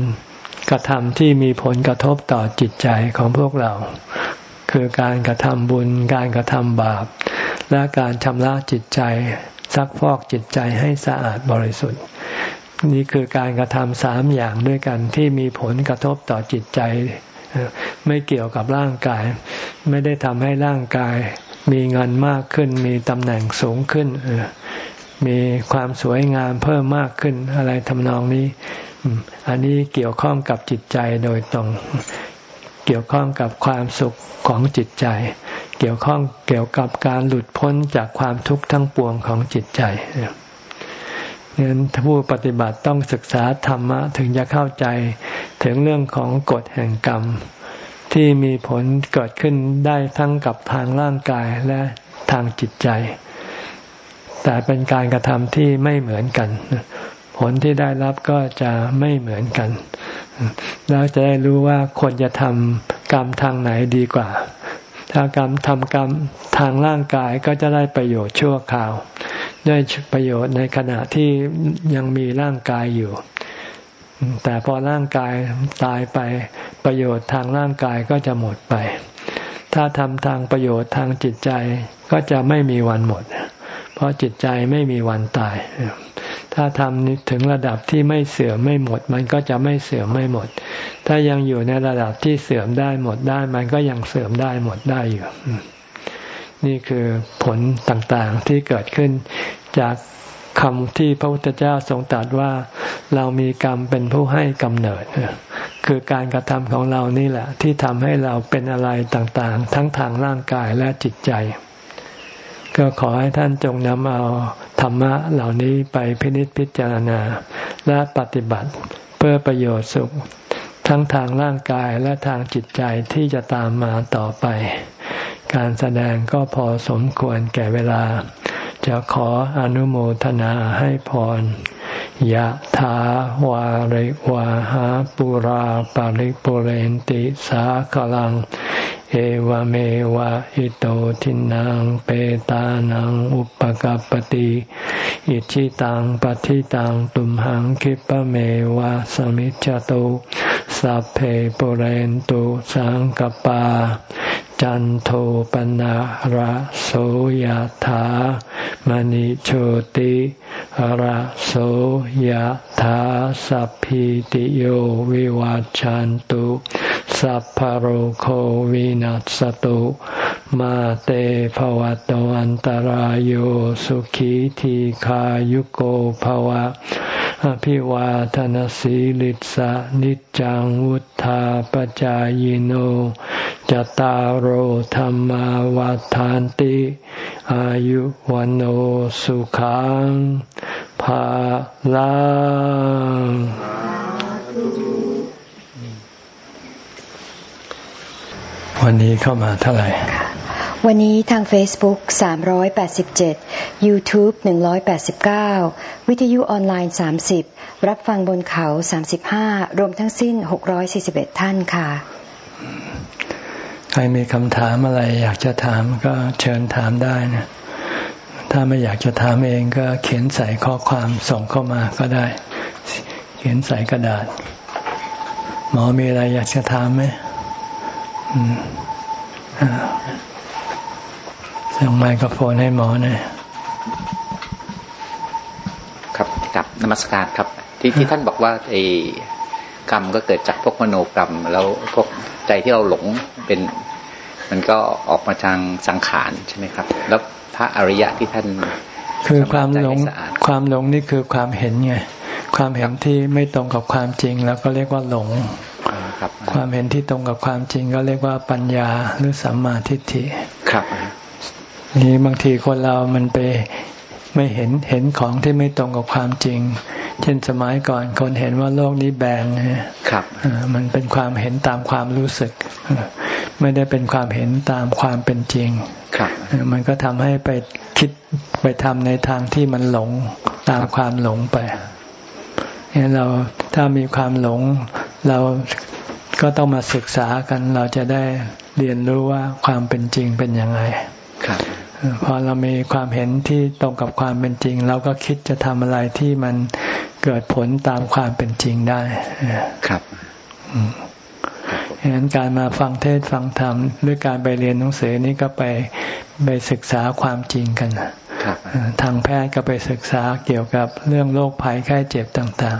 กระทำที่มีผลกระทบต่อจิตใจของพวกเรา คือการกระทำบุญ การกระทำบาป และการชำระจิตใจ ซักฟอกจิตใจให้สะอาดบริสุทธิ์ นี่คือการกระทำสามอย่างด้วยกันที่มีผลกระทบต่อจิตใจ ไม่เกี่ยวกับร่างกาย ไม่ได้ทำให้ร่างกาย มีเงินมากขึ้น มีตำแหน่งสูงขึ้นมีความสวยงามเพิ่มมากขึ้นอะไรทำนองนี้ อันนี้เกี่ยวข้องกับจิตใจโดยตรง เกี่ยวข้องกับความสุขของจิตใจ เกี่ยวข้องเกี่ยวกับการหลุดพ้นจากความทุกข์ทั้งปวงของจิตใจนั้นผู้ปฏิบัติต้องศึกษาธรรมะถึงจะเข้าใจถึงเรื่องของกฎแห่งกรรม ที่มีผลเกิดขึ้นได้ทั้งกับทางร่างกายและทางจิตใจ แต่เป็นการกระทำที่ไม่เหมือนกัน ผลที่ได้รับก็จะไม่เหมือนกัน แล้วจะได้รู้ว่าควรจะทำกรรมทางไหนดีกว่า ถ้ากรรมทำกรรมทางร่างกายก็จะได้ประโยชน์ชั่วคราว ได้ประโยชน์ในขณะที่ยังมีร่างกายอยู่ แต่พอร่างกายตายไปประโยชน์ทางร่างกายก็จะหมดไป ถ้าทำทางประโยชน์ทางจิตใจก็จะไม่มีวันหมด เพราะจิตใจไม่มีวันตาย ถ้าทำถึงระดับที่ไม่เสื่อมไม่หมด มันก็จะไม่เสื่อมไม่หมด ถ้ายังอยู่ในระดับที่เสื่อมได้หมดได้ มันก็ยังเสื่อมได้หมดได้อยู่ นี่คือผลต่างๆที่เกิดขึ้นจากคำที่พระพุทธเจ้าทรงตรัสว่าเรามีกรรมเป็นผู้ให้กำเนิด คือการกระทำของเรานี่แหละ ที่ทำให้เราเป็นอะไรต่างๆ ทั้งทางร่างกายและจิตใจ ก็ขอให้ท่านจงนำเอาธรรมะเหล่านี้ไปพินิจพิจารณา และปฏิบัติเพื่อประโยชน์สุข ทั้งทางร่างกายและทางจิตใจที่จะตามมาต่อไป การแสดงก็พอสมควรแก่เวลา จะขออนุโมทนาให้พรยะถาวาริวาหาปุราปาริปุเรนติสาคลัง เอวเมวะอิโตทินังเปตานังอุปกัปติอิชิตังปฏิตังตุมหังคิปะเมวะสมิจจตุสัพเพปุเรนตุสังกปา จันโทปนะระโสยธามณิโชติระโสยธาสัพพิติโยวิวัจจันตุสัพพโรโควินัสตุ มาเตภวัตวันตารโยสุขีทีขายุโกภวะ อภิวาทนสีลิสะนิจังวุธาปจายโนจตารโหธรรมวาทานติ อายุวันโอสุขังภาลังวันนี้เข้ามาเท่าไหร่ วันนี้ทาง Facebook 387 YouTube 189 วิทยุออนไลน์ 30 รับฟังบนเขา 35 รวมทั้งสิ้น 641 ท่านค่ะ ใครมีคำถามอะไรอยากจะถามก็เชิญถามได้นะ ถ้าไม่อยากจะถามเองก็เขียนใส่ข้อความส่งเข้ามาก็ได้ เขียนใส่กระดาษ หมอมีอะไรอยากจะถามไหมอืมอ่า ส่งไมโครโฟนให้หมอหน่อยครับกับนมัสการครับ ที่ที่ท่านบอกว่าไอ้กรรมก็เกิดจากพวกมโนกรรม แล้วพวกใจที่เราหลงเป็น มันก็ออกมาทางสังขารใช่ไหมครับ แล้วพระอริยะที่ท่านคือความหลงความหลงนี่คือความเห็นไงความเห็นที่ไม่ตรงกับความจริง แล้วก็เรียกว่าหลงครับความเห็นที่ตรงกับความจริง ก็เรียกว่าปัญญาหรือสัมมาทิฏฐิครับ นี่บางทีคนเรามันไปไม่เห็นเห็นของที่ไม่ตรงกับความจริง เช่นสมัยก่อนคนเห็นว่าโลกนี้แบนครับมันเป็นความเห็นตามความรู้สึก ไม่ได้เป็นความเห็นตามความเป็นจริง ครับ มันก็ทำให้ไปคิดไปทำในทางที่มันหลงตามความหลงไปเนี่ยเราถ้ามีความหลงเราก็ต้องมาศึกษากันเราจะได้เรียนรู้ว่าความเป็นจริงเป็นยังไง ครับ พอเรามีความเห็นที่ตรงกับความเป็นจริง เราก็คิดจะทำอะไรที่มันเกิดผลตามความเป็นจริงได้ครับฉะนั้นการมาฟังเทศฟังธรรมหรือการไปเรียนหนังสือนี้ก็ไปไปศึกษาความจริงกันทางแพทย์ก็ไปศึกษาเกี่ยวกับเรื่องโรคภัยไข้เจ็บต่าง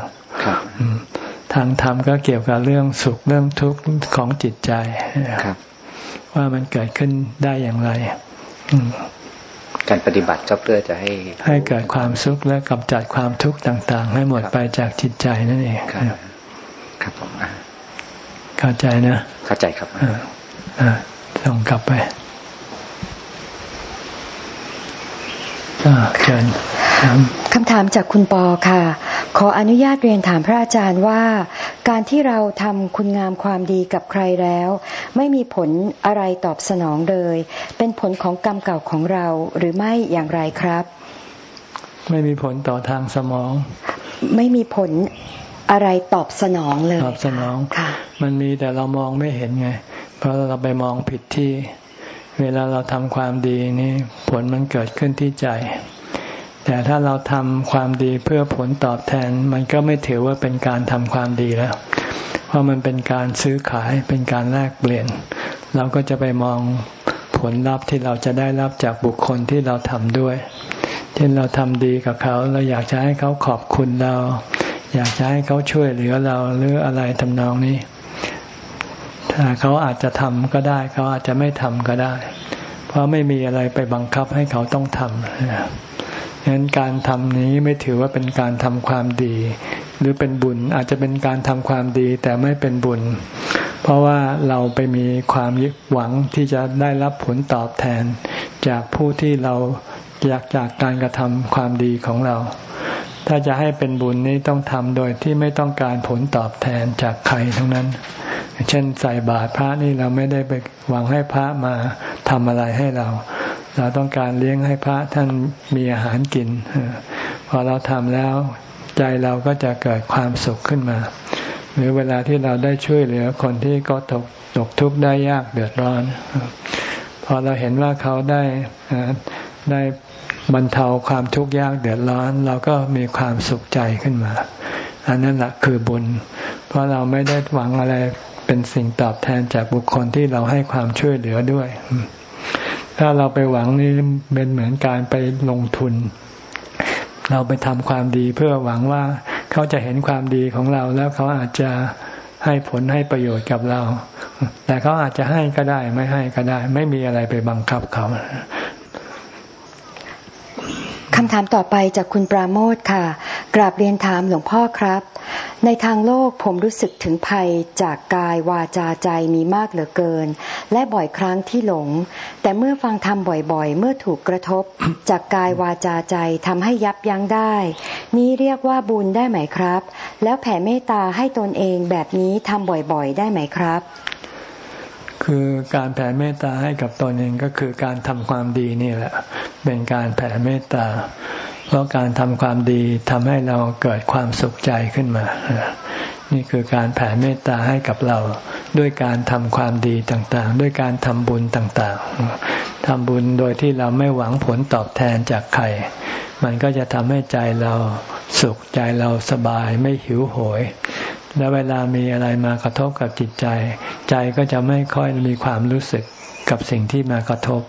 ๆทางธรรมก็เกี่ยวกับเรื่องสุขเรื่องทุกข์ของจิตใจว่ามันเกิดขึ้นได้อย่างไร การปฏิบัติก็เพื่อจะให้ ให้เกิดความสุขและกำจัดความทุกข์ต่าง ๆ ให้หมดไปจากจิตใจนั่นเองครับครับผมเข้าใจนะ เข้าใจครับอ่าส่งกลับไป เชิญคำถามจากคุณปอค่ะ ขออนุญาตเรียนถามพระอาจารย์ว่า การที่เราทำคุณงามความดีกับใครแล้ว ไม่มีผลอะไรตอบสนองเลย เป็นผลของกรรมเก่าของเราหรือไม่อย่างไรครับ ไม่มีผลต่อทางสมอง ไม่มีผลอะไรตอบสนองเลย ตอบสนองค่ะมันมีแต่เรามองไม่เห็นไง เพราะเราไปมองผิดที่ เวลาเราทำความดีนี่ผลมันเกิดขึ้นที่ใจ แต่ถ้าเราทำความดีเพื่อผลตอบแทน มันก็ไม่ถือว่าเป็นการทำความดีแล้ว เพราะมันเป็นการซื้อขายเป็นการแลกเปลี่ยน เราก็จะไปมองผลลัพธ์ที่เราจะได้รับจากบุคคลที่เราทำด้วย เช่นเราทำดีกับเขา เราอยากจะให้เขาขอบคุณเรา อยากจะให้เขาช่วยเหลือเราหรืออะไรทำนองนี้ เขาอาจจะทำก็ได้ เขาอาจจะไม่ทำก็ได้ เพราะไม่มีอะไรไปบังคับให้เขาต้องทำฉะนั้นการทำนี้ไม่ถือว่าเป็นการทำความดี หรือเป็นบุญอาจจะเป็นการทำความดีแต่ไม่เป็นบุญ เพราะว่าเราไปมีความหวังที่จะได้รับผลตอบแทน จากผู้ที่เราอยากจากการกระทำความดีของเรา ถ้าจะให้เป็นบุญนี้ต้องทำโดยที่ไม่ต้องการผลตอบแทนจากใครทั้งนั้น เช่นใส่บาตรพระนี่เราไม่ได้ไปหวังให้พระมาทำอะไรให้เรา เราต้องการเลี้ยงให้พระท่านมีอาหารกิน พอเราทำแล้วใจเราก็จะเกิดความสุขขึ้นมา หรือเวลาที่เราได้ช่วยเหลือคนที่ก็ตกตกทุกข์ได้ยากเดือดร้อน พอเราเห็นว่าเขาได้ได้บรรเทาความทุกข์ยากเดือดร้อน เราก็มีความสุขใจขึ้นมา อันนั้นแหละคือบุญ เพราะเราไม่ได้หวังอะไร เป็นสิ่งตอบแทนจากบุคคลที่เราให้ความช่วยเหลือด้วย ถ้าเราไปหวังนี่เป็นเหมือนการไปลงทุน เราไปทำความดีเพื่อหวังว่าเขาจะเห็นความดีของเราแล้วเขาอาจจะให้ผลให้ประโยชน์กับเรา แต่เขาอาจจะให้ก็ได้ไม่ให้ก็ได้ ไม่มีอะไรไปบังคับเขา คำถามต่อไปจากคุณปราโมทค่ะ กราบเรียนถามหลวงพ่อครับ ในทางโลกผมรู้สึกถึงภัยจากกายวาจาใจมีมากเหลือเกิน และบ่อยครั้งที่หลง แต่เมื่อฟังธรรมบ่อยๆ เมื่อถูกกระทบ จากกายวาจาใจทำให้ยับยั้งได้ นี้เรียกว่าบุญได้ไหมครับ แล้วแผ่เมตตาให้ตนเองแบบนี้ทำบ่อยๆ ได้ไหมครับ คือการแผ่เมตตาให้กับตนเองก็คือการทำความดีนี่แหละ เป็นการแผ่เมตตา เพราะการทำความดีทำให้เราเกิดความสุขใจขึ้นมา นี่คือการแผ่เมตตาให้กับเราด้วยการทำความดีต่างๆ ด้วยการทำบุญต่างๆทำบุญโดยที่เราไม่หวังผลตอบแทนจากใคร มันก็จะทำให้ใจเราสุขใจเราสบายไม่หิวโหย แล้วเวลามีอะไรมากระทบกับจิตใจ ใจก็จะไม่ค่อยมีความรู้สึกกับสิ่งที่มากระทบ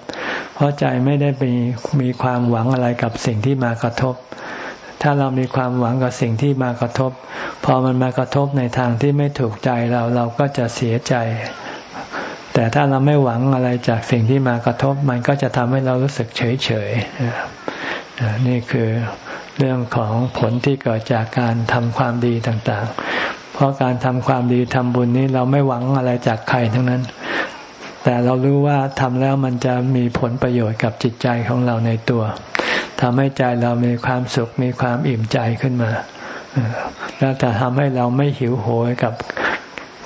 เพราะใจไม่ได้มีมีความหวังอะไรกับสิ่งที่มากระทบ ถ้าเรามีความหวังกับสิ่งที่มากระทบ พอมันมากระทบในทางที่ไม่ถูกใจเราเราก็จะเสียใจ แต่ถ้าเราไม่หวังอะไรจากสิ่งที่มากระทบ มันก็จะทำให้เรารู้สึกเฉยเฉยนี่คือเรื่องของผลที่เกิดจากการทำความดีต่างๆ เพราะการทำความดีทำบุญนี้เราไม่หวังอะไรจากใครทั้งนั้น แต่เรารู้ว่าทำแล้วมันจะมีผลประโยชน์กับจิตใจของเราในตัวทำให้ใจเรามีความสุขมีความอิ่มใจขึ้นมา แล้วจะทำให้เราไม่หิวโหยกับ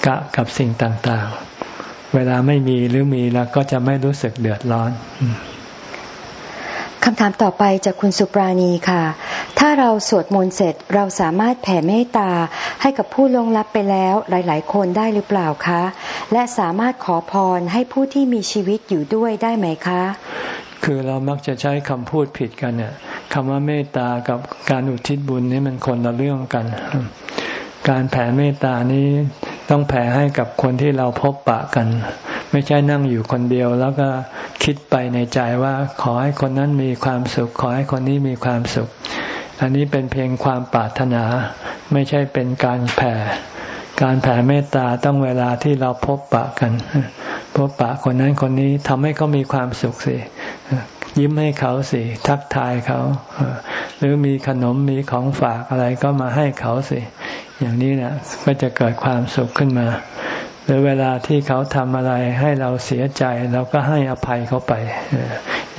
กะกับสิ่งต่างๆ เวลาไม่มีหรือมีเราก็จะไม่รู้สึกเดือดร้อน คำถามต่อไปจากคุณสุปราณีค่ะ ถ้าเราสวดมนต์เสร็จเราสามารถแผ่เมตตาให้กับผู้ลงลับไปแล้วหลาย ๆ คนได้หรือเปล่าคะ และสามารถขอพรให้ผู้ที่มีชีวิตอยู่ด้วยได้ไหมคะ คือเรามักจะใช้คำพูดผิดกันเนี่ยคำว่าเมตตากับการอุทิศบุญนี่มันคนละเรื่องกัน การแผ่เมตตานี้ต้องแผ่ให้กับคนที่เราพบปะกัน ไม่ใช่นั่งอยู่คนเดียว แล้วก็คิดไปในใจว่าขอให้คนนั้นมีความสุข ขอให้คนนี้มีความสุข อันนี้เป็นเพียงความปรารถนา ไม่ใช่เป็นการแผ่ การแผ่เมตตาต้องเวลาที่เราพบปะกัน พบปะคนนั้นคนนี้ทำให้เขามีความสุขสิยิ้มให้เขาสิทักทายเขาหรือมีขนมมีของฝากอะไรก็มาให้เขาสิอย่างนี้นะก็จะเกิดความสุขขึ้นมา หรือเวลาที่เขาทำอะไรให้เราเสียใจเราก็ให้อภัยเขาไป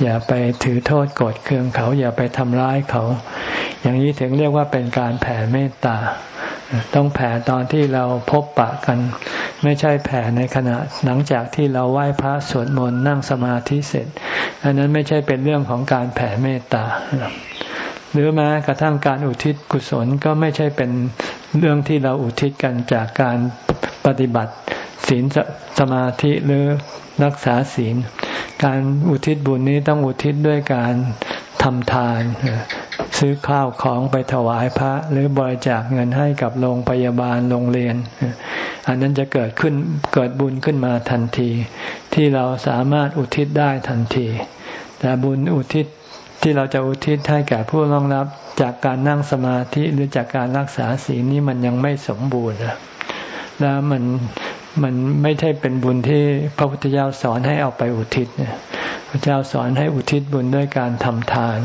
อย่าไปถือโทษโกรธเคืองเขา อย่าไปทำร้ายเขา อย่างนี้ถึงเรียกว่าเป็นการแผ่เมตตา ต้องแผ่ตอนที่เราพบปะกัน ไม่ใช่แผ่ในขณะหลังจากที่เราไหว้พระสวดมนต์นั่งสมาธิเสร็จ อันนั้นไม่ใช่เป็นเรื่องของการแผ่เมตตาหรือแม้กระทั่งการอุทิศกุศลก็ไม่ใช่เป็นเรื่องที่เราอุทิศกันจากการปฏิบัติ ศีลสมาธิหรือรักษาศีล การอุทิศบุญนี้ต้องอุทิศด้วยการทำทาน ซื้อข้าวของไปถวายพระ หรือบริจาคเงินให้กับโรงพยาบาลโรงเรียน อันนั้นจะเกิดขึ้นเกิดบุญขึ้นมาทันที ที่เราสามารถอุทิศได้ทันที แต่บุญอุทิศที่เราจะอุทิศให้แก่ผู้รองรับจากการนั่งสมาธิหรือจากการรักษาศีลนี้มันยังไม่สมบูรณ์แล้วมัน มันไม่ใช่เป็นบุญที่พระพุทธเจ้าสอนให้เอาไปอุทิศเนี่ยพระเจ้าสอนให้อุทิศบุญด้วยการทำทาน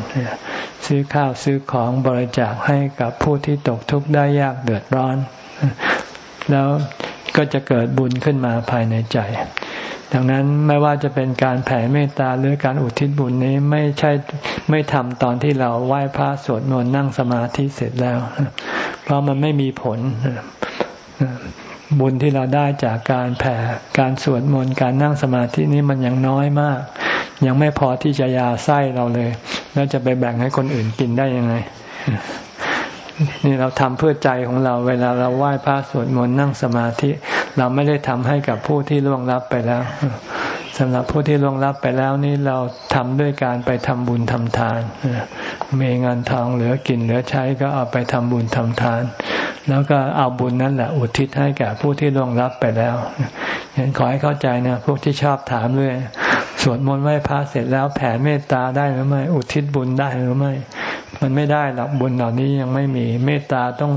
ซื้อข้าวซื้อของบริจาคให้กับผู้ที่ตกทุกข์ได้ยากเดือดร้อน แล้วก็จะเกิดบุญขึ้นมาภายในใจ ดังนั้นไม่ว่าจะเป็นการแผ่เมตตาหรือการอุทิศบุญนี้ไม่ใช่ไม่ทำตอนที่เราไหว้พระสวดมนต์นั่งสมาธิเสร็จแล้ว เพราะมันไม่มีผล บุญที่เราได้จากการแผ่การสวดมนต์การนั่งสมาธินี้มันยังน้อยมาก ยังไม่พอที่จะยาไส้เราเลย แล้วจะไปแบ่งให้คนอื่นกินได้ยังไง นี่เราทำเพื่อใจของเรา เวลาเราไหว้พระสวดมนต์นั่งสมาธิ เราไม่ได้ทำให้กับผู้ที่ล่วงลับไปแล้วสำหรับผู้ที่ล่วงลับไปแล้วนี่เราทำด้วยการไปทำบุญทำทานมีเงินทองเหลือกินเหลือใช้ก็เอาไปทำบุญทำทาน แล้วก็เอาบุญนั้นแหละอุทิศให้แก่ผู้ที่ล่วงลับไปแล้วเห็นขอให้เข้าใจนะพวกที่ชอบถามด้วยสวดมนต์ไหว้พระเสร็จแล้วแผ่เมตตาได้หรือไม่ อุทิศบุญได้หรือไม่ มันไม่ได้หรอกบุญเหล่านี้ยังไม่มีเมตตาต้อง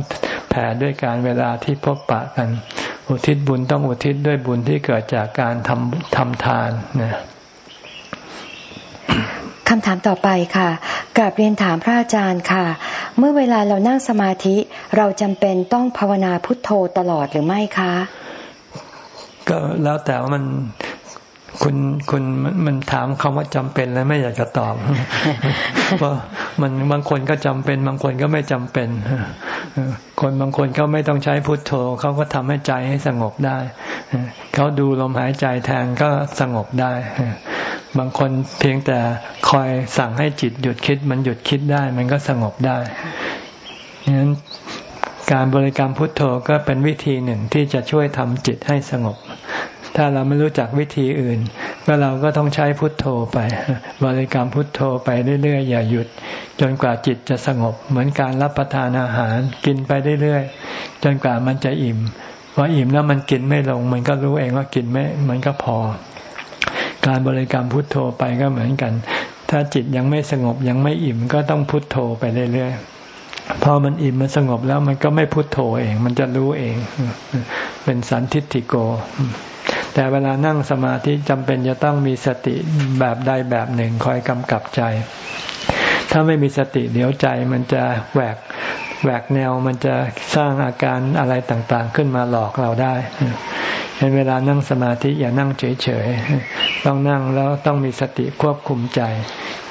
แผ่ด้วยการเวลาที่พบปะกัน อุทิศบุญต้องอุทิศด้วยบุญที่เกิดจากการทำทำทานนะ คำถามต่อไปค่ะกราบเรียนถามพระอาจารย์ค่ะ เมื่อเวลาเรานั่งสมาธิเราจำเป็นต้องภาวนาพุทโธตลอดหรือไม่คะ ก็แล้วแต่ว่ามัน คุณคุณมันถามคำว่าจำเป็นแล้วไม่อยากจะตอบเพราะมันบางคนก็จำเป็น บางคนก็ไม่จำเป็นคนบางคนเขาไม่ต้องใช้พุทโธเขาก็ทำให้ใจให้สงบได้เขาดูลมหายใจแทนก็สงบได้บางคนเพียงแต่คอยสั่งให้จิตหยุดคิด มันหยุดคิดได้ มันก็สงบได้ฉะนั้นการบริกรรมพุทโธก็เป็นวิธีหนึ่งที่จะช่วยทำจิตให้สงบ ถ้าเราไม่รู้จักวิธีอื่นก็เราก็ต้องใช้พุทโธไป บริกรรมพุทโธไปเรื่อยๆอย่าหยุด จนกว่าจิตจะสงบ เหมือนการรับประทานอาหารกินไปเรื่อยๆจนกว่ามันจะอิ่มพออิ่มแล้วมันกินไม่ลง มันก็รู้เองว่ากินไม่มันก็พอ การบริกรรมพุทโธไปก็เหมือนกัน ถ้าจิตยังไม่สงบยังไม่อิ่มก็ต้องพุทโธไปเรื่อยๆพอมันอิ่มมันสงบแล้วมันก็ไม่พุทโธเอง มันจะรู้เอง เป็นสันทิฏฐิโก แต่เวลานั่งสมาธิจำเป็นจะต้องมีสติแบบใดแบบหนึ่งคอยกำกับใจ ถ้าไม่มีสติเดี๋ยวใจมันจะแหวกแหวกแนวมันจะสร้างอาการอะไรต่างๆ ขึ้นมาหลอกเราได้เห็นเวลานั่งสมาธิอย่านั่งเฉยๆ ต้องนั่งแล้วต้องมีสติควบคุมใจ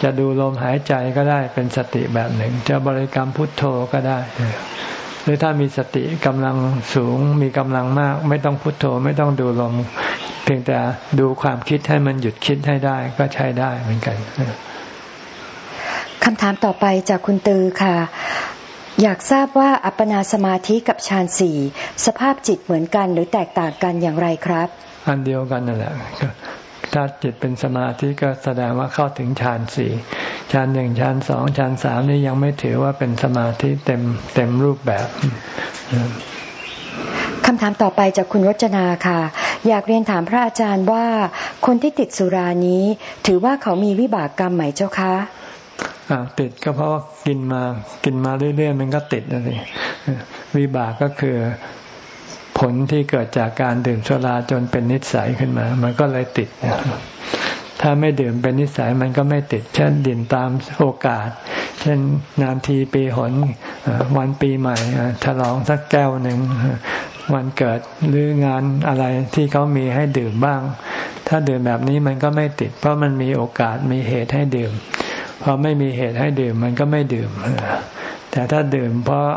จะดูลมหายใจก็ได้เป็นสติแบบหนึ่ง จะบริกรรมพุทโธก็ได้ หรือถ้ามีสติกำลังสูงมีกำลังมาก ไม่ต้องพุทโธไม่ต้องดูลม เพียงแต่ดูความคิดให้มันหยุดคิดให้ได้ก็ใช้ได้เหมือนกันคำถามต่อไปจากคุณตือค่ะ อยากทราบว่าอัปปนาสมาธิกับฌานสี่สภาพจิตเหมือนกันหรือแตกต่างกันอย่างไรครับ อันเดียวกันนั่นแหละ ถ้าจิตเป็นสมาธิก็แสดงว่าเข้าถึงฌานสี่ฌานหนึ่งฌานสองฌานสามนี่ยังไม่ถือว่าเป็นสมาธิเต็มเต็มรูปแบบคำถามต่อไปจากคุณรจนาค่ะ อยากเรียนถามพระอาจารย์ว่า คนที่ติดสุรานี้ ถือว่าเขามีวิบากกรรมไหมเจ้าคะติดก็เพราะว่ากินมากินมาเรื่อยๆมันก็ติดนะสิวิบากก็คือ ผลที่เกิดจากการดื่มสุราจนเป็นนิสัยขึ้นมา มันก็เลยติด ถ้าไม่ดื่มเป็นนิสัยมันก็ไม่ติด เช่นดื่มตามโอกาส เช่นนานทีปีหนวันปีใหม่ฉลองสักแก้วหนึ่งวันเกิดหรืองานอะไรที่เขามีให้ดื่มบ้าง ถ้าดื่มแบบนี้มันก็ไม่ติด เพราะมันมีโอกาสมีเหตุให้ดื่มพอไม่มีเหตุให้ดื่มมันก็ไม่ดื่มแต่ถ้าดื่มเพราะ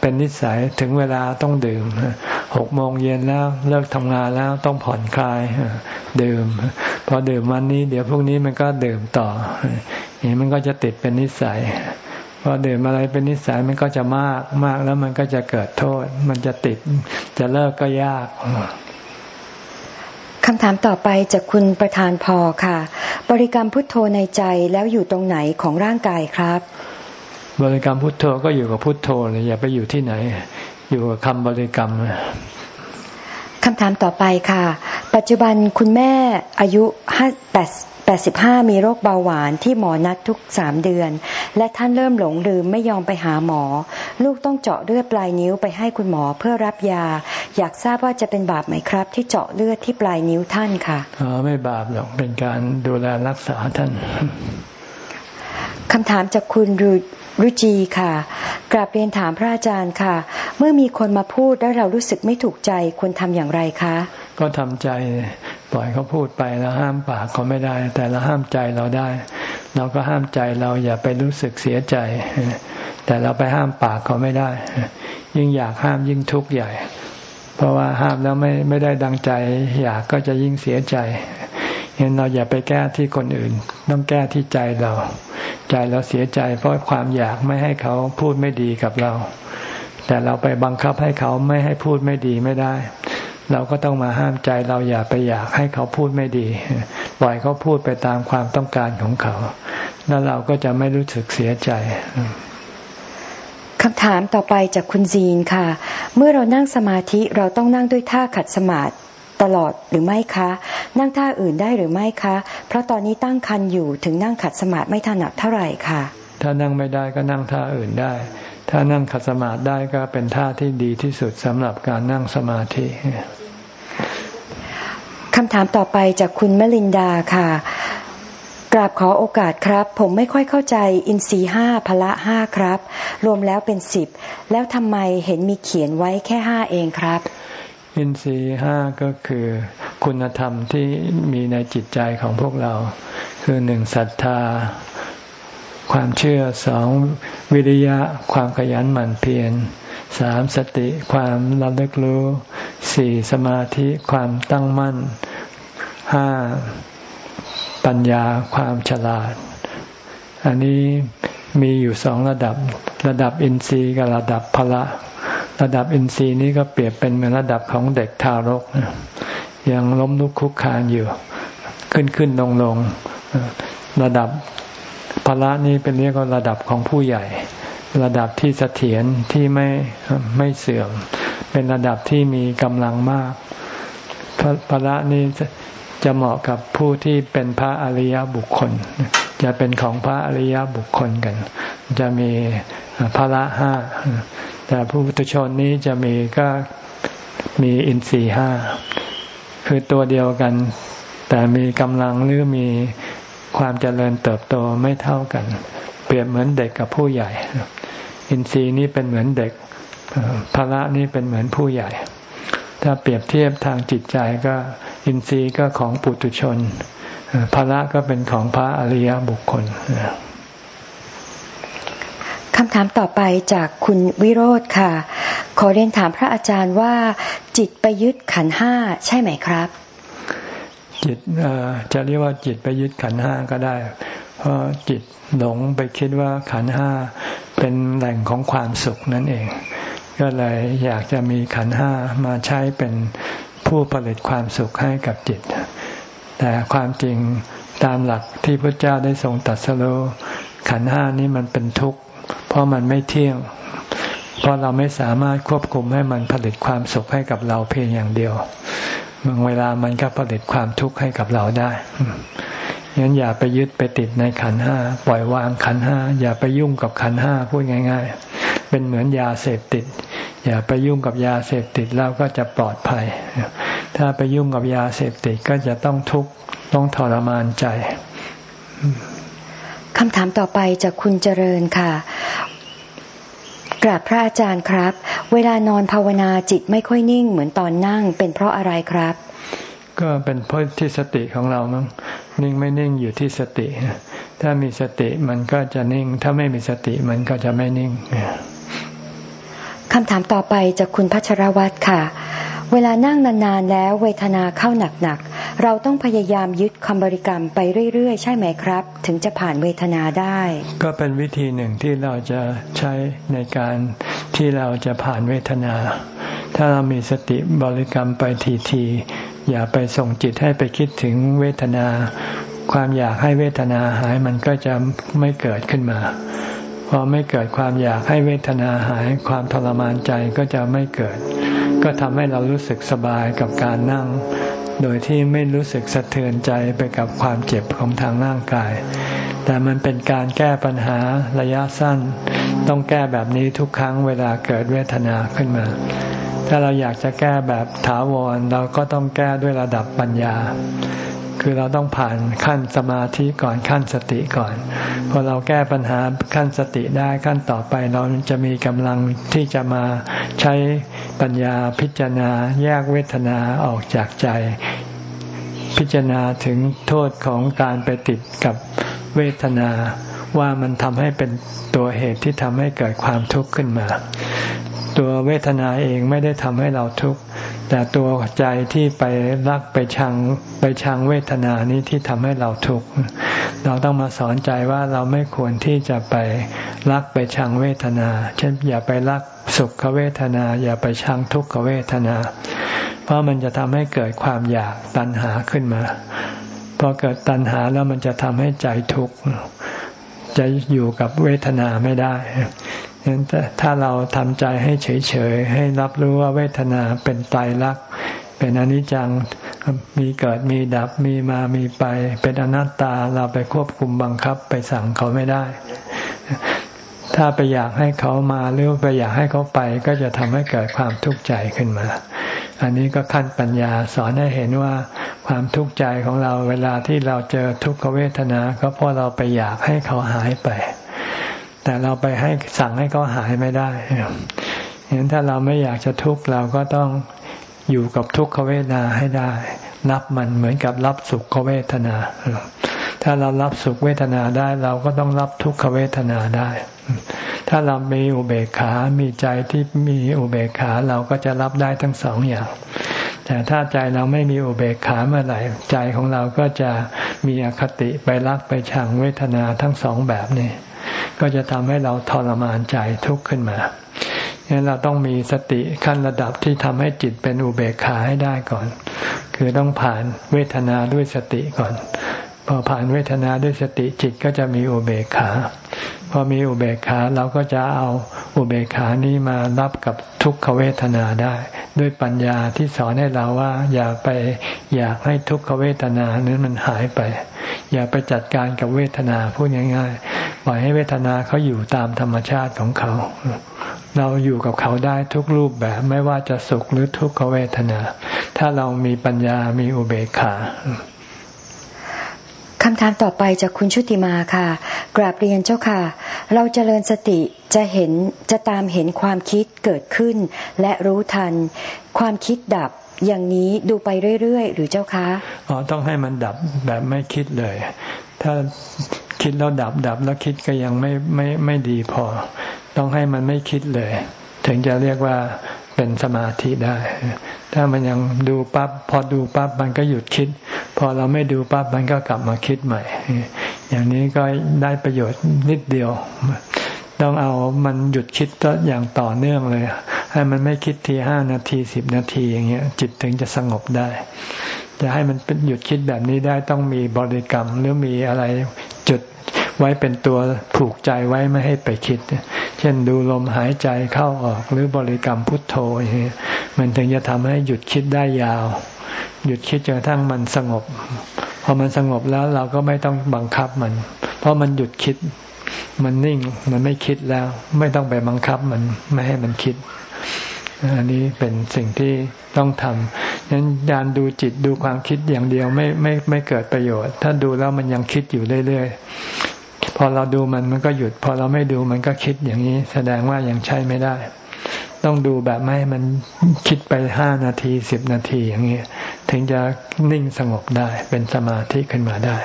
เป็นนิสัยถึงเวลาต้องดื่มหกโมงเย็นแล้วเลิกทำงานแล้วต้องผ่อนคลายดื่ม พอดื่มวันนี้ เดี๋ยวพรุ่งนี้มันก็ดื่มต่อนี่มันก็จะติดเป็นนิสัยพอดื่มอะไรเป็นนิสัยมันก็จะมากมากแล้วมันก็จะเกิดโทษ มันจะติด จะเลิกก็ยากคำถามต่อไปจากคุณประธานพอค่ะ บริกรรมพุทโธในใจแล้วอยู่ตรงไหนของร่างกายครับ บริกรรมพุทโธก็อยู่กับพุทโธเลยอย่าไปอยู่ที่ไหน อยู่กับคำบริกรรมคำถามต่อไปค่ะ ปัจจุบันคุณแม่อายุห้าแปด85 มีโรคเบาหวานที่หมอนัดทุกสามเดือน และท่านเริ่มหลงลืมไม่ยอมไปหาหมอ ลูกต้องเจาะเลือดปลายนิ้วไปให้คุณหมอเพื่อรับยา อยากทราบว่าจะเป็นบาปไหมครับ ที่เจาะเลือดที่ปลายนิ้วท่านค่ะอ๋อไม่บาปหรอกเป็นการดูแลรักษาท่านคำถามจากคุณ รุจีค่ะกราบเรียนถามพระอาจารย์ค่ะ เมื่อมีคนมาพูดแล้วเรารู้สึกไม่ถูกใจควรทำอย่างไรคะ ก็ทำใจปล่อยเขาพูดไปแล้วห้ามปากเขาไม่ได้ แต่เราห้ามใจเราได้ เราก็ห้ามใจเราอย่าไปรู้สึกเสียใจ แต่เราไปห้ามปากเขาไม่ได้ ยิ่งอยากห้ามยิ่งทุกข์ใหญ่ เพราะว่าห้ามแล้วไม่ไม่ได้ดังใจ อยากก็จะยิ่งเสียใจ เห็นเราอย่าไปแก้ที่คนอื่น ต้องแก้ที่ใจเรา ใจเราเสียใจ เพราะความอยากไม่ให้เขาพูดไม่ดีกับเรา แต่เราไปบังคับให้เขาไม่ให้พูดไม่ดีไม่ได้ เราก็ต้องมาห้ามใจเราอย่าไปอยากให้เขาพูดไม่ดี ปล่อยเขาพูดไปตามความต้องการของเขา แล้วเราก็จะไม่รู้สึกเสียใจคำถามต่อไปจากคุณจีนค่ะ เมื่อเรานั่งสมาธิเราต้องนั่งด้วยท่าขัดสมาธิ ตลอดหรือไม่คะ นั่งท่าอื่นได้หรือไม่คะ เพราะตอนนี้ตั้งคันอยู่ถึงนั่งขัดสมาธิไม่ถนัดเท่าไหร่ค่ะ ถ้านั่งไม่ได้ก็นั่งท่าอื่นได้ ถ้านั่งขัดสมาธิได้ก็เป็นท่าที่ดีที่สุดสำหรับการนั่งสมาธิคำถามต่อไปจากคุณมลินดาค่ะกราบขอโอกาสครับ ผมไม่ค่อยเข้าใจอินทรีห้าพละห้าครับ รวมแล้วเป็นสิบแล้วทำไมเห็นมีเขียนไว้แค่ห้าเองครับ อินทรีห้าก็คือคุณธรรมที่มีในจิตใจของพวกเรา คือหนึ่งศรัทธา ความเชื่อสองวิริยะ ความขยันหมั่นเพียรสามสติความระลึกรู้สี่สมาธิความตั้งมั่นห้าปัญญาความฉลาด อันนี้มีอยู่สองระดับ ระดับอินทรีย์กับระดับพละ ระดับอินทรีย์นี้ก็เปรียบเป็นเหมือนระดับของเด็กทารกยังล้มลุกคุกคานอยู่ ขึ้นขึ้นลงลงระดับภละนี้เป็นเรียกว่าระดับของผู้ใหญ่ ระดับที่เสถียรที่ไม่ไม่เสื่อม เป็นระดับที่มีกำลังมากภละนี้จะเหมาะกับผู้ที่เป็นพระอริยบุคคล จะเป็นของพระอริยบุคคลกัน จะมีภละห้า แต่ผู้พุทชนนี้จะมีก็มีอินทรีห้า คือตัวเดียวกัน แต่มีกำลังหรือมีความเจริญเติบโตไม่เท่ากัน เปรียบเหมือนเด็กกับผู้ใหญ่ อินทรีย์นี้เป็นเหมือนเด็กภาระนี้เป็นเหมือนผู้ใหญ่ ถ้าเปรียบเทียบทางจิตใจก็อินทรีย์ก็ของปุถุชนภาระก็เป็นของพระอริยบุคคล คำถามต่อไปจากคุณวิโรธค่ะ ขอเรียนถามพระอาจารย์ว่า จิตไปยึดขันห้าใช่ไหมครับ จิตจะเรียกว่าจิตไปยึดขันห้าก็ได้ เพราะจิตหลงไปคิดว่าขันห้าเป็นแหล่งของความสุขนั่นเอง ก็เลยอยากจะมีขันห้ามาใช้เป็นผู้ผลิตความสุขให้กับจิต แต่ความจริงตามหลักที่พระเจ้าได้ทรงตัดสโลขันห้านี้มันเป็นทุกข์ เพราะมันไม่เที่ยง เพราะเราไม่สามารถควบคุมให้มันผลิตความสุขให้กับเราเพียงอย่างเดียวบางเวลามันก็ผลิตความทุกข์ให้กับเราได้งั้นอย่าไปยึดไปติดในขันห้าปล่อยวางขันห้าอย่าไปยุ่งกับขันห้าพูดง่าย ๆ เป็นเหมือนยาเสพติด อย่าไปยุ่งกับยาเสพติดแล้วก็จะปลอดภัย ถ้าไปยุ่งกับยาเสพติดก็จะต้องทุกข์ต้องทรมานใจ คำถามต่อไปจากคุณเจริญค่ะกราบพระอาจารย์ครับ เวลานอนภาวนาจิตไม่ค่อยนิ่งเหมือนตอนนั่งเป็นเพราะอะไรครับ ก็เป็นเพราะที่สติของเรามั้งนิ่งไม่นิ่งอยู่ที่สติ ถ้ามีสติมันก็จะนิ่ง ถ้าไม่มีสติมันก็จะไม่นิ่งคำถามต่อไปจากคุณพัชรวัตรค่ะ เวลานั่งนานๆแล้วเวทนาเข้าหนักๆ เราต้องพยายามยึดคำบริกรรมไปเรื่อยๆ ใช่ไหมครับ ถึงจะผ่านเวทนาได้ ก็เป็นวิธีหนึ่งที่เราจะใช้ในการที่เราจะผ่านเวทนา ถ้าเรามีสติบริกรรมไปทีๆอย่าไปส่งจิตให้ไปคิดถึงเวทนา ความอยากให้เวทนาหายมันก็จะไม่เกิดขึ้นมาพอไม่เกิดความอยากให้เวทนาหาย ความทรมานใจก็จะไม่เกิด ก็ทำให้เรารู้สึกสบายกับการนั่ง โดยที่ไม่รู้สึกสะเทือนใจไปกับความเจ็บของทางร่างกาย แต่มันเป็นการแก้ปัญหาระยะสั้น ต้องแก้แบบนี้ทุกครั้งเวลาเกิดเวทนาขึ้นมา ถ้าเราอยากจะแก้แบบถาวรเราก็ต้องแก้ด้วยระดับปัญญา คือเราต้องผ่านขั้นสมาธิก่อนขั้นสติก่อนพอเราแก้ปัญหาขั้นสติได้ขั้นต่อไปเราจะมีกำลังที่จะมาใช้ปัญญาพิจารณาแยกเวทนาออกจากใจ พิจารณาถึงโทษของการไปติดกับเวทนาว่ามันทำให้เป็นตัวเหตุที่ทำให้เกิดความทุกข์ขึ้นมา ตัวเวทนาเองไม่ได้ทำให้เราทุกข์ แต่ตัวใจที่ไปรักไปชังไปชังเวทนานี้ที่ทำให้เราทุกข์เราต้องมาสอนใจว่าเราไม่ควรที่จะไปรักไปชังเวทนา เช่นอย่าไปรักสุขเวทนา อย่าไปชังทุกขเวทนา เพราะมันจะทำให้เกิดความอยากตัณหาขึ้นมาพอเกิดตัณหาแล้วมันจะทำให้ใจทุกข์จะอยู่กับเวทนาไม่ได้ ฉะนั้นถ้าเราทำใจให้เฉยๆ ให้รับรู้ว่าเวทนาเป็นไตรลักษณ์เป็นอนิจจังมีเกิดมีดับมีมามีไป เป็นอนัตตาเราไปควบคุมบังคับไปสั่งเขาไม่ได้ ถ้าไปอยากให้เขามาหรือไปอยากให้เขาไป ก็จะทำให้เกิดความทุกข์ใจขึ้นมา อันนี้ก็ขั้นปัญญาสอนให้เห็นว่าความทุกข์ใจของเราเวลาที่เราเจอทุกขเวทนา ก็เพราะเราไปอยากให้เขาหายไป แต่เราไปให้สั่งให้เขาหายไม่ได้ฉะนั้นถ้าเราไม่อยากจะทุกข์เราก็ต้องอยู่กับทุกขเวทนาให้ได้ รับมันเหมือนกับรับสุขเวทนา ถ้าเรารับสุขเวทนาได้ เราก็ต้องรับทุกขเวทนาได้ ถ้าเรามีอุเบกขา มีใจที่มีอุเบกขาเราก็จะรับได้ทั้งสองอย่าง แต่ถ้าใจเราไม่มีอุเบกขาเมื่อไหร่ ใจของเราก็จะมีอคติไปรักไปชังเวทนาทั้งสองแบบนี้ ก็จะทำให้เราทรมานใจทุกข์ขึ้นมางั้นเราต้องมีสติขั้นระดับที่ทำให้จิตเป็นอุเบกขาให้ได้ก่อน คือต้องผ่านเวทนาด้วยสติก่อน พอผ่านเวทนาด้วยสติจิตก็จะมีอุเบกขา พอมีอุเบกขาเราก็จะเอาอุเบกขานี้มารับกับทุกขเวทนาได้ ด้วยปัญญาที่สอนให้เราว่า อย่าไปอยากให้ทุกขเวทนานั้นมันหายไป อย่าไปจัดการกับเวทนาพูดง่ายปล่อยให้เวทนาเขาอยู่ตามธรรมชาติของเขา เราอยู่กับเขาได้ทุกรูปแบบไม่ว่าจะสุขหรือทุกขเวทนา ถ้าเรามีปัญญามีอุเบกขา คำถามต่อไปจากคุณชุติมาค่ะ กราบเรียนเจ้าค่ะ เราเจริญสติจะเห็นจะตามเห็นความคิดเกิดขึ้น และรู้ทัน ความคิดดับอย่างนี้ดูไปเรื่อยๆ หรือเจ้าคะอ๋อต้องให้มันดับแบบไม่คิดเลย ถ้าคิดแล้วดับดับแล้วคิดก็ยังไม่ไม่ไม่ดีพอ ต้องให้มันไม่คิดเลย ถึงจะเรียกว่าเป็นสมาธิได้ ถ้ามันยังดูปั๊บพอดูปั๊บมันก็หยุดคิด พอเราไม่ดูปั๊บมันก็กลับมาคิดใหม่ อย่างนี้ก็ได้ประโยชน์นิดเดียว ต้องเอามันหยุดคิดอย่างต่อเนื่องเลย ให้มันไม่คิดทีห้านาทีสิบนาทีอย่างเงี้ย จิตถึงจะสงบได้ จะให้มันเป็นหยุดคิดแบบนี้ได้ต้องมีบริกรรมหรือมีอะไรจุด ไว้เป็นตัวผูกใจไว้ไม่ให้ไปคิด เช่นดูลมหายใจเข้าออกหรือบริกรรมพุทโธมันถึงจะทำให้หยุดคิดได้ยาว หยุดคิดจนกระทั่งมันสงบ พอมันสงบแล้วเราก็ไม่ต้องบังคับมัน เพราะมันหยุดคิด มันนิ่งมันไม่คิดแล้ว ไม่ต้องไปบังคับมันไม่ให้มันคิดอันนี้เป็นสิ่งที่ต้องทำนั้นการดูจิตดูความคิดอย่างเดียวไม่ไม่ไม่เกิดประโยชน์ ถ้าดูแล้วมันยังคิดอยู่เรื่อยๆ พอเราดูมันมันก็หยุด พอเราไม่ดูมันก็คิดอย่างนี้ แสดงว่ายังใช้ไม่ได้ ต้องดูแบบไม่ให้มันคิดไปห้านาทีสิบนาทีอย่างนี้ถึงจะนิ่งสงบได้เป็นสมาธิขึ้นมาได้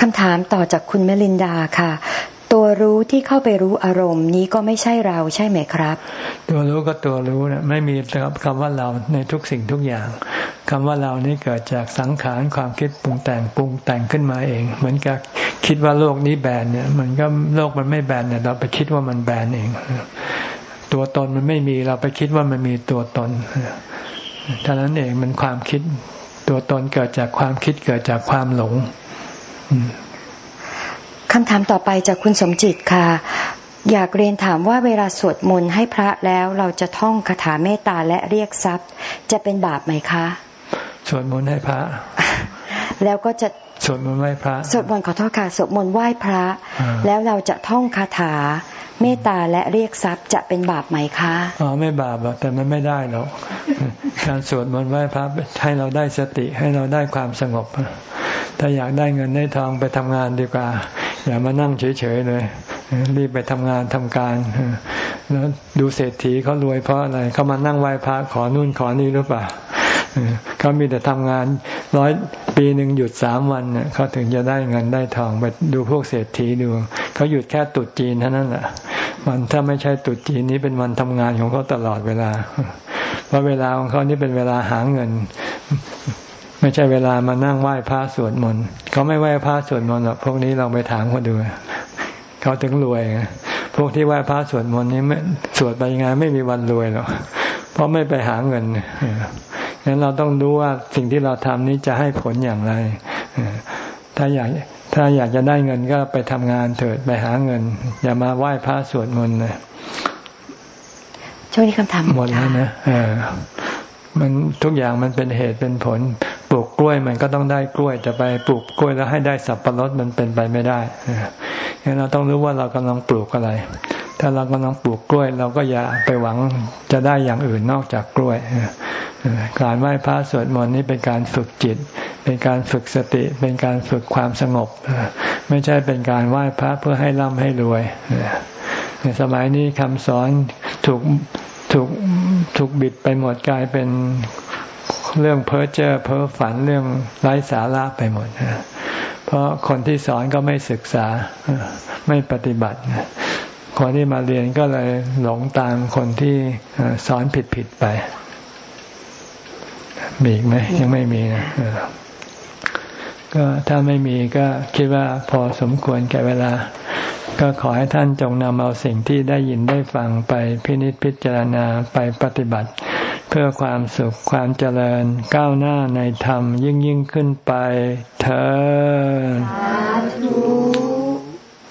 คำถามต่อจากคุณเมลินดาค่ะ ตัวรู้ที่เข้าไปรู้อารมณ์นี้ก็ไม่ใช่เราใช่ไหมครับ ตัวรู้ก็ตัวรู้นะไม่มีคำว่าเราในทุกสิ่งทุกอย่างคำว่าเรานี่เกิดจากสังขารความคิดปรุงแต่งปรุงแต่งขึ้นมาเอง เหมือนกับ คิดว่าโลกนี้แบนเนี่ย มันก็โลกมันไม่แบนเนี่ยเราไปคิดว่ามันแบนเอง ตัวตนมันไม่มีเราไปคิดว่ามันมีตัวตนเท่านั้นเองมันความคิด ตัวตนเกิดจากความคิดเกิดจากความหลงคำถามต่อไปจากคุณสมจิตค่ะ อยากเรียนถามว่าเวลาสวดมนต์ให้พระแล้วเราจะท่องคาถาเมตตาและเรียกทรัพย์ จะเป็นบาปไหมคะ สวดมนต์ให้พระ แล้วก็จะ สวดมนต์ไหว้พระสวดมนต์ขอโทษค่ะสวดมนต์ไหว้พระ แล้วเราจะท่องคาถาเมตตาและเรียกทรัพย์จะเป็นบาปไหมคะอ๋อไม่บาปหรอกแต่มันไม่ได้หรอกการสวดมนต์ไหว้พระให้เราได้สติให้เราได้ความสงบถ้าอยากได้เงินได้ทองไปทำงานดีกว่า อย่ามานั่งเฉยๆเลยรีบไปทำงานทำการแล้วดูเศรษฐีเขารวยเพราะอะไรเขามานั่งไหว้พระขอนู่นขอนี่หรือเปล่า เขามีแต่ทำงานร้อยปีหนึ่งหยุดสามวันเนี่ยเขาถึงจะได้เงินได้ทองไปดูพวกเศรษฐีดูเขาหยุดแค่ตุดจีนเท่านั้นแหละวันถ้าไม่ใช่ตุดจีนนี้เป็นวันทำงานของเขาตลอดเวลา เพราะเวลาของเขานี่เป็นเวลาหาเงิน ไม่ใช่เวลามานั่งไหว้พระสวดมนต์เขาไม่ไหว้พระสวดมนต์หรอกพวกนี้เราไปถามเขาดูเขาถึงรวยพวกที่ไหว้พระสวดมนต์นี้ไม่สวดไปงไงไม่มีวันรวยหรอกเพราะไม่ไปหาเงิน งั้นเราต้องรู้ว่าสิ่งที่เราทำนี้จะให้ผลอย่างไร ถ้าอยากถ้าอยากจะได้เงินก็ไปทำงานเถิดไปหาเงิน อย่ามาไหว้พระสวดมนต์นะช่วงนี้คำถามหมดแล้วนะมันทุกอย่างมันเป็นเหตุเป็นผล ปลูกกล้วยมันก็ต้องได้กล้วยจะไปปลูกกล้วยแล้วให้ได้สับปะรดมันเป็นไปไม่ได้งั้นเราต้องรู้ว่าเรากำลังปลูกอะไร ถ้าเรากำลังปลูกกล้วย เราก็อย่าไปหวังจะได้อย่างอื่นนอกจากกล้วย การไหว้พระสวดมนต์นี้เป็นการฝึกจิต เป็นการฝึกสติ เป็นการฝึกความสงบ ไม่ใช่เป็นการไหว้พระเพื่อให้ร่ำให้รวยในสมัยนี้คำสอนถูกถูกถูกบิดไปหมดกลายเป็นเรื่องเพ้อเจ้อเพ้อฝันเรื่องไร้สาระไปหมดเพราะคนที่สอนก็ไม่ศึกษาไม่ปฏิบัติ คนที่มาเรียนก็เลยหลงตามคนที่สอนผิดผิดไป มีอีกไหมยังไม่มีนะก็ถ้าไม่มีก็คิดว่าพอสมควรแก่เวลา ก็ขอให้ท่านจงนำเอาสิ่งที่ได้ยินได้ฟังไปพินิจพิจารณาไปปฏิบัติ เพื่อความสุขความเจริญก้าวหน้าในธรรมยิ่งยิ่งขึ้นไปเธอ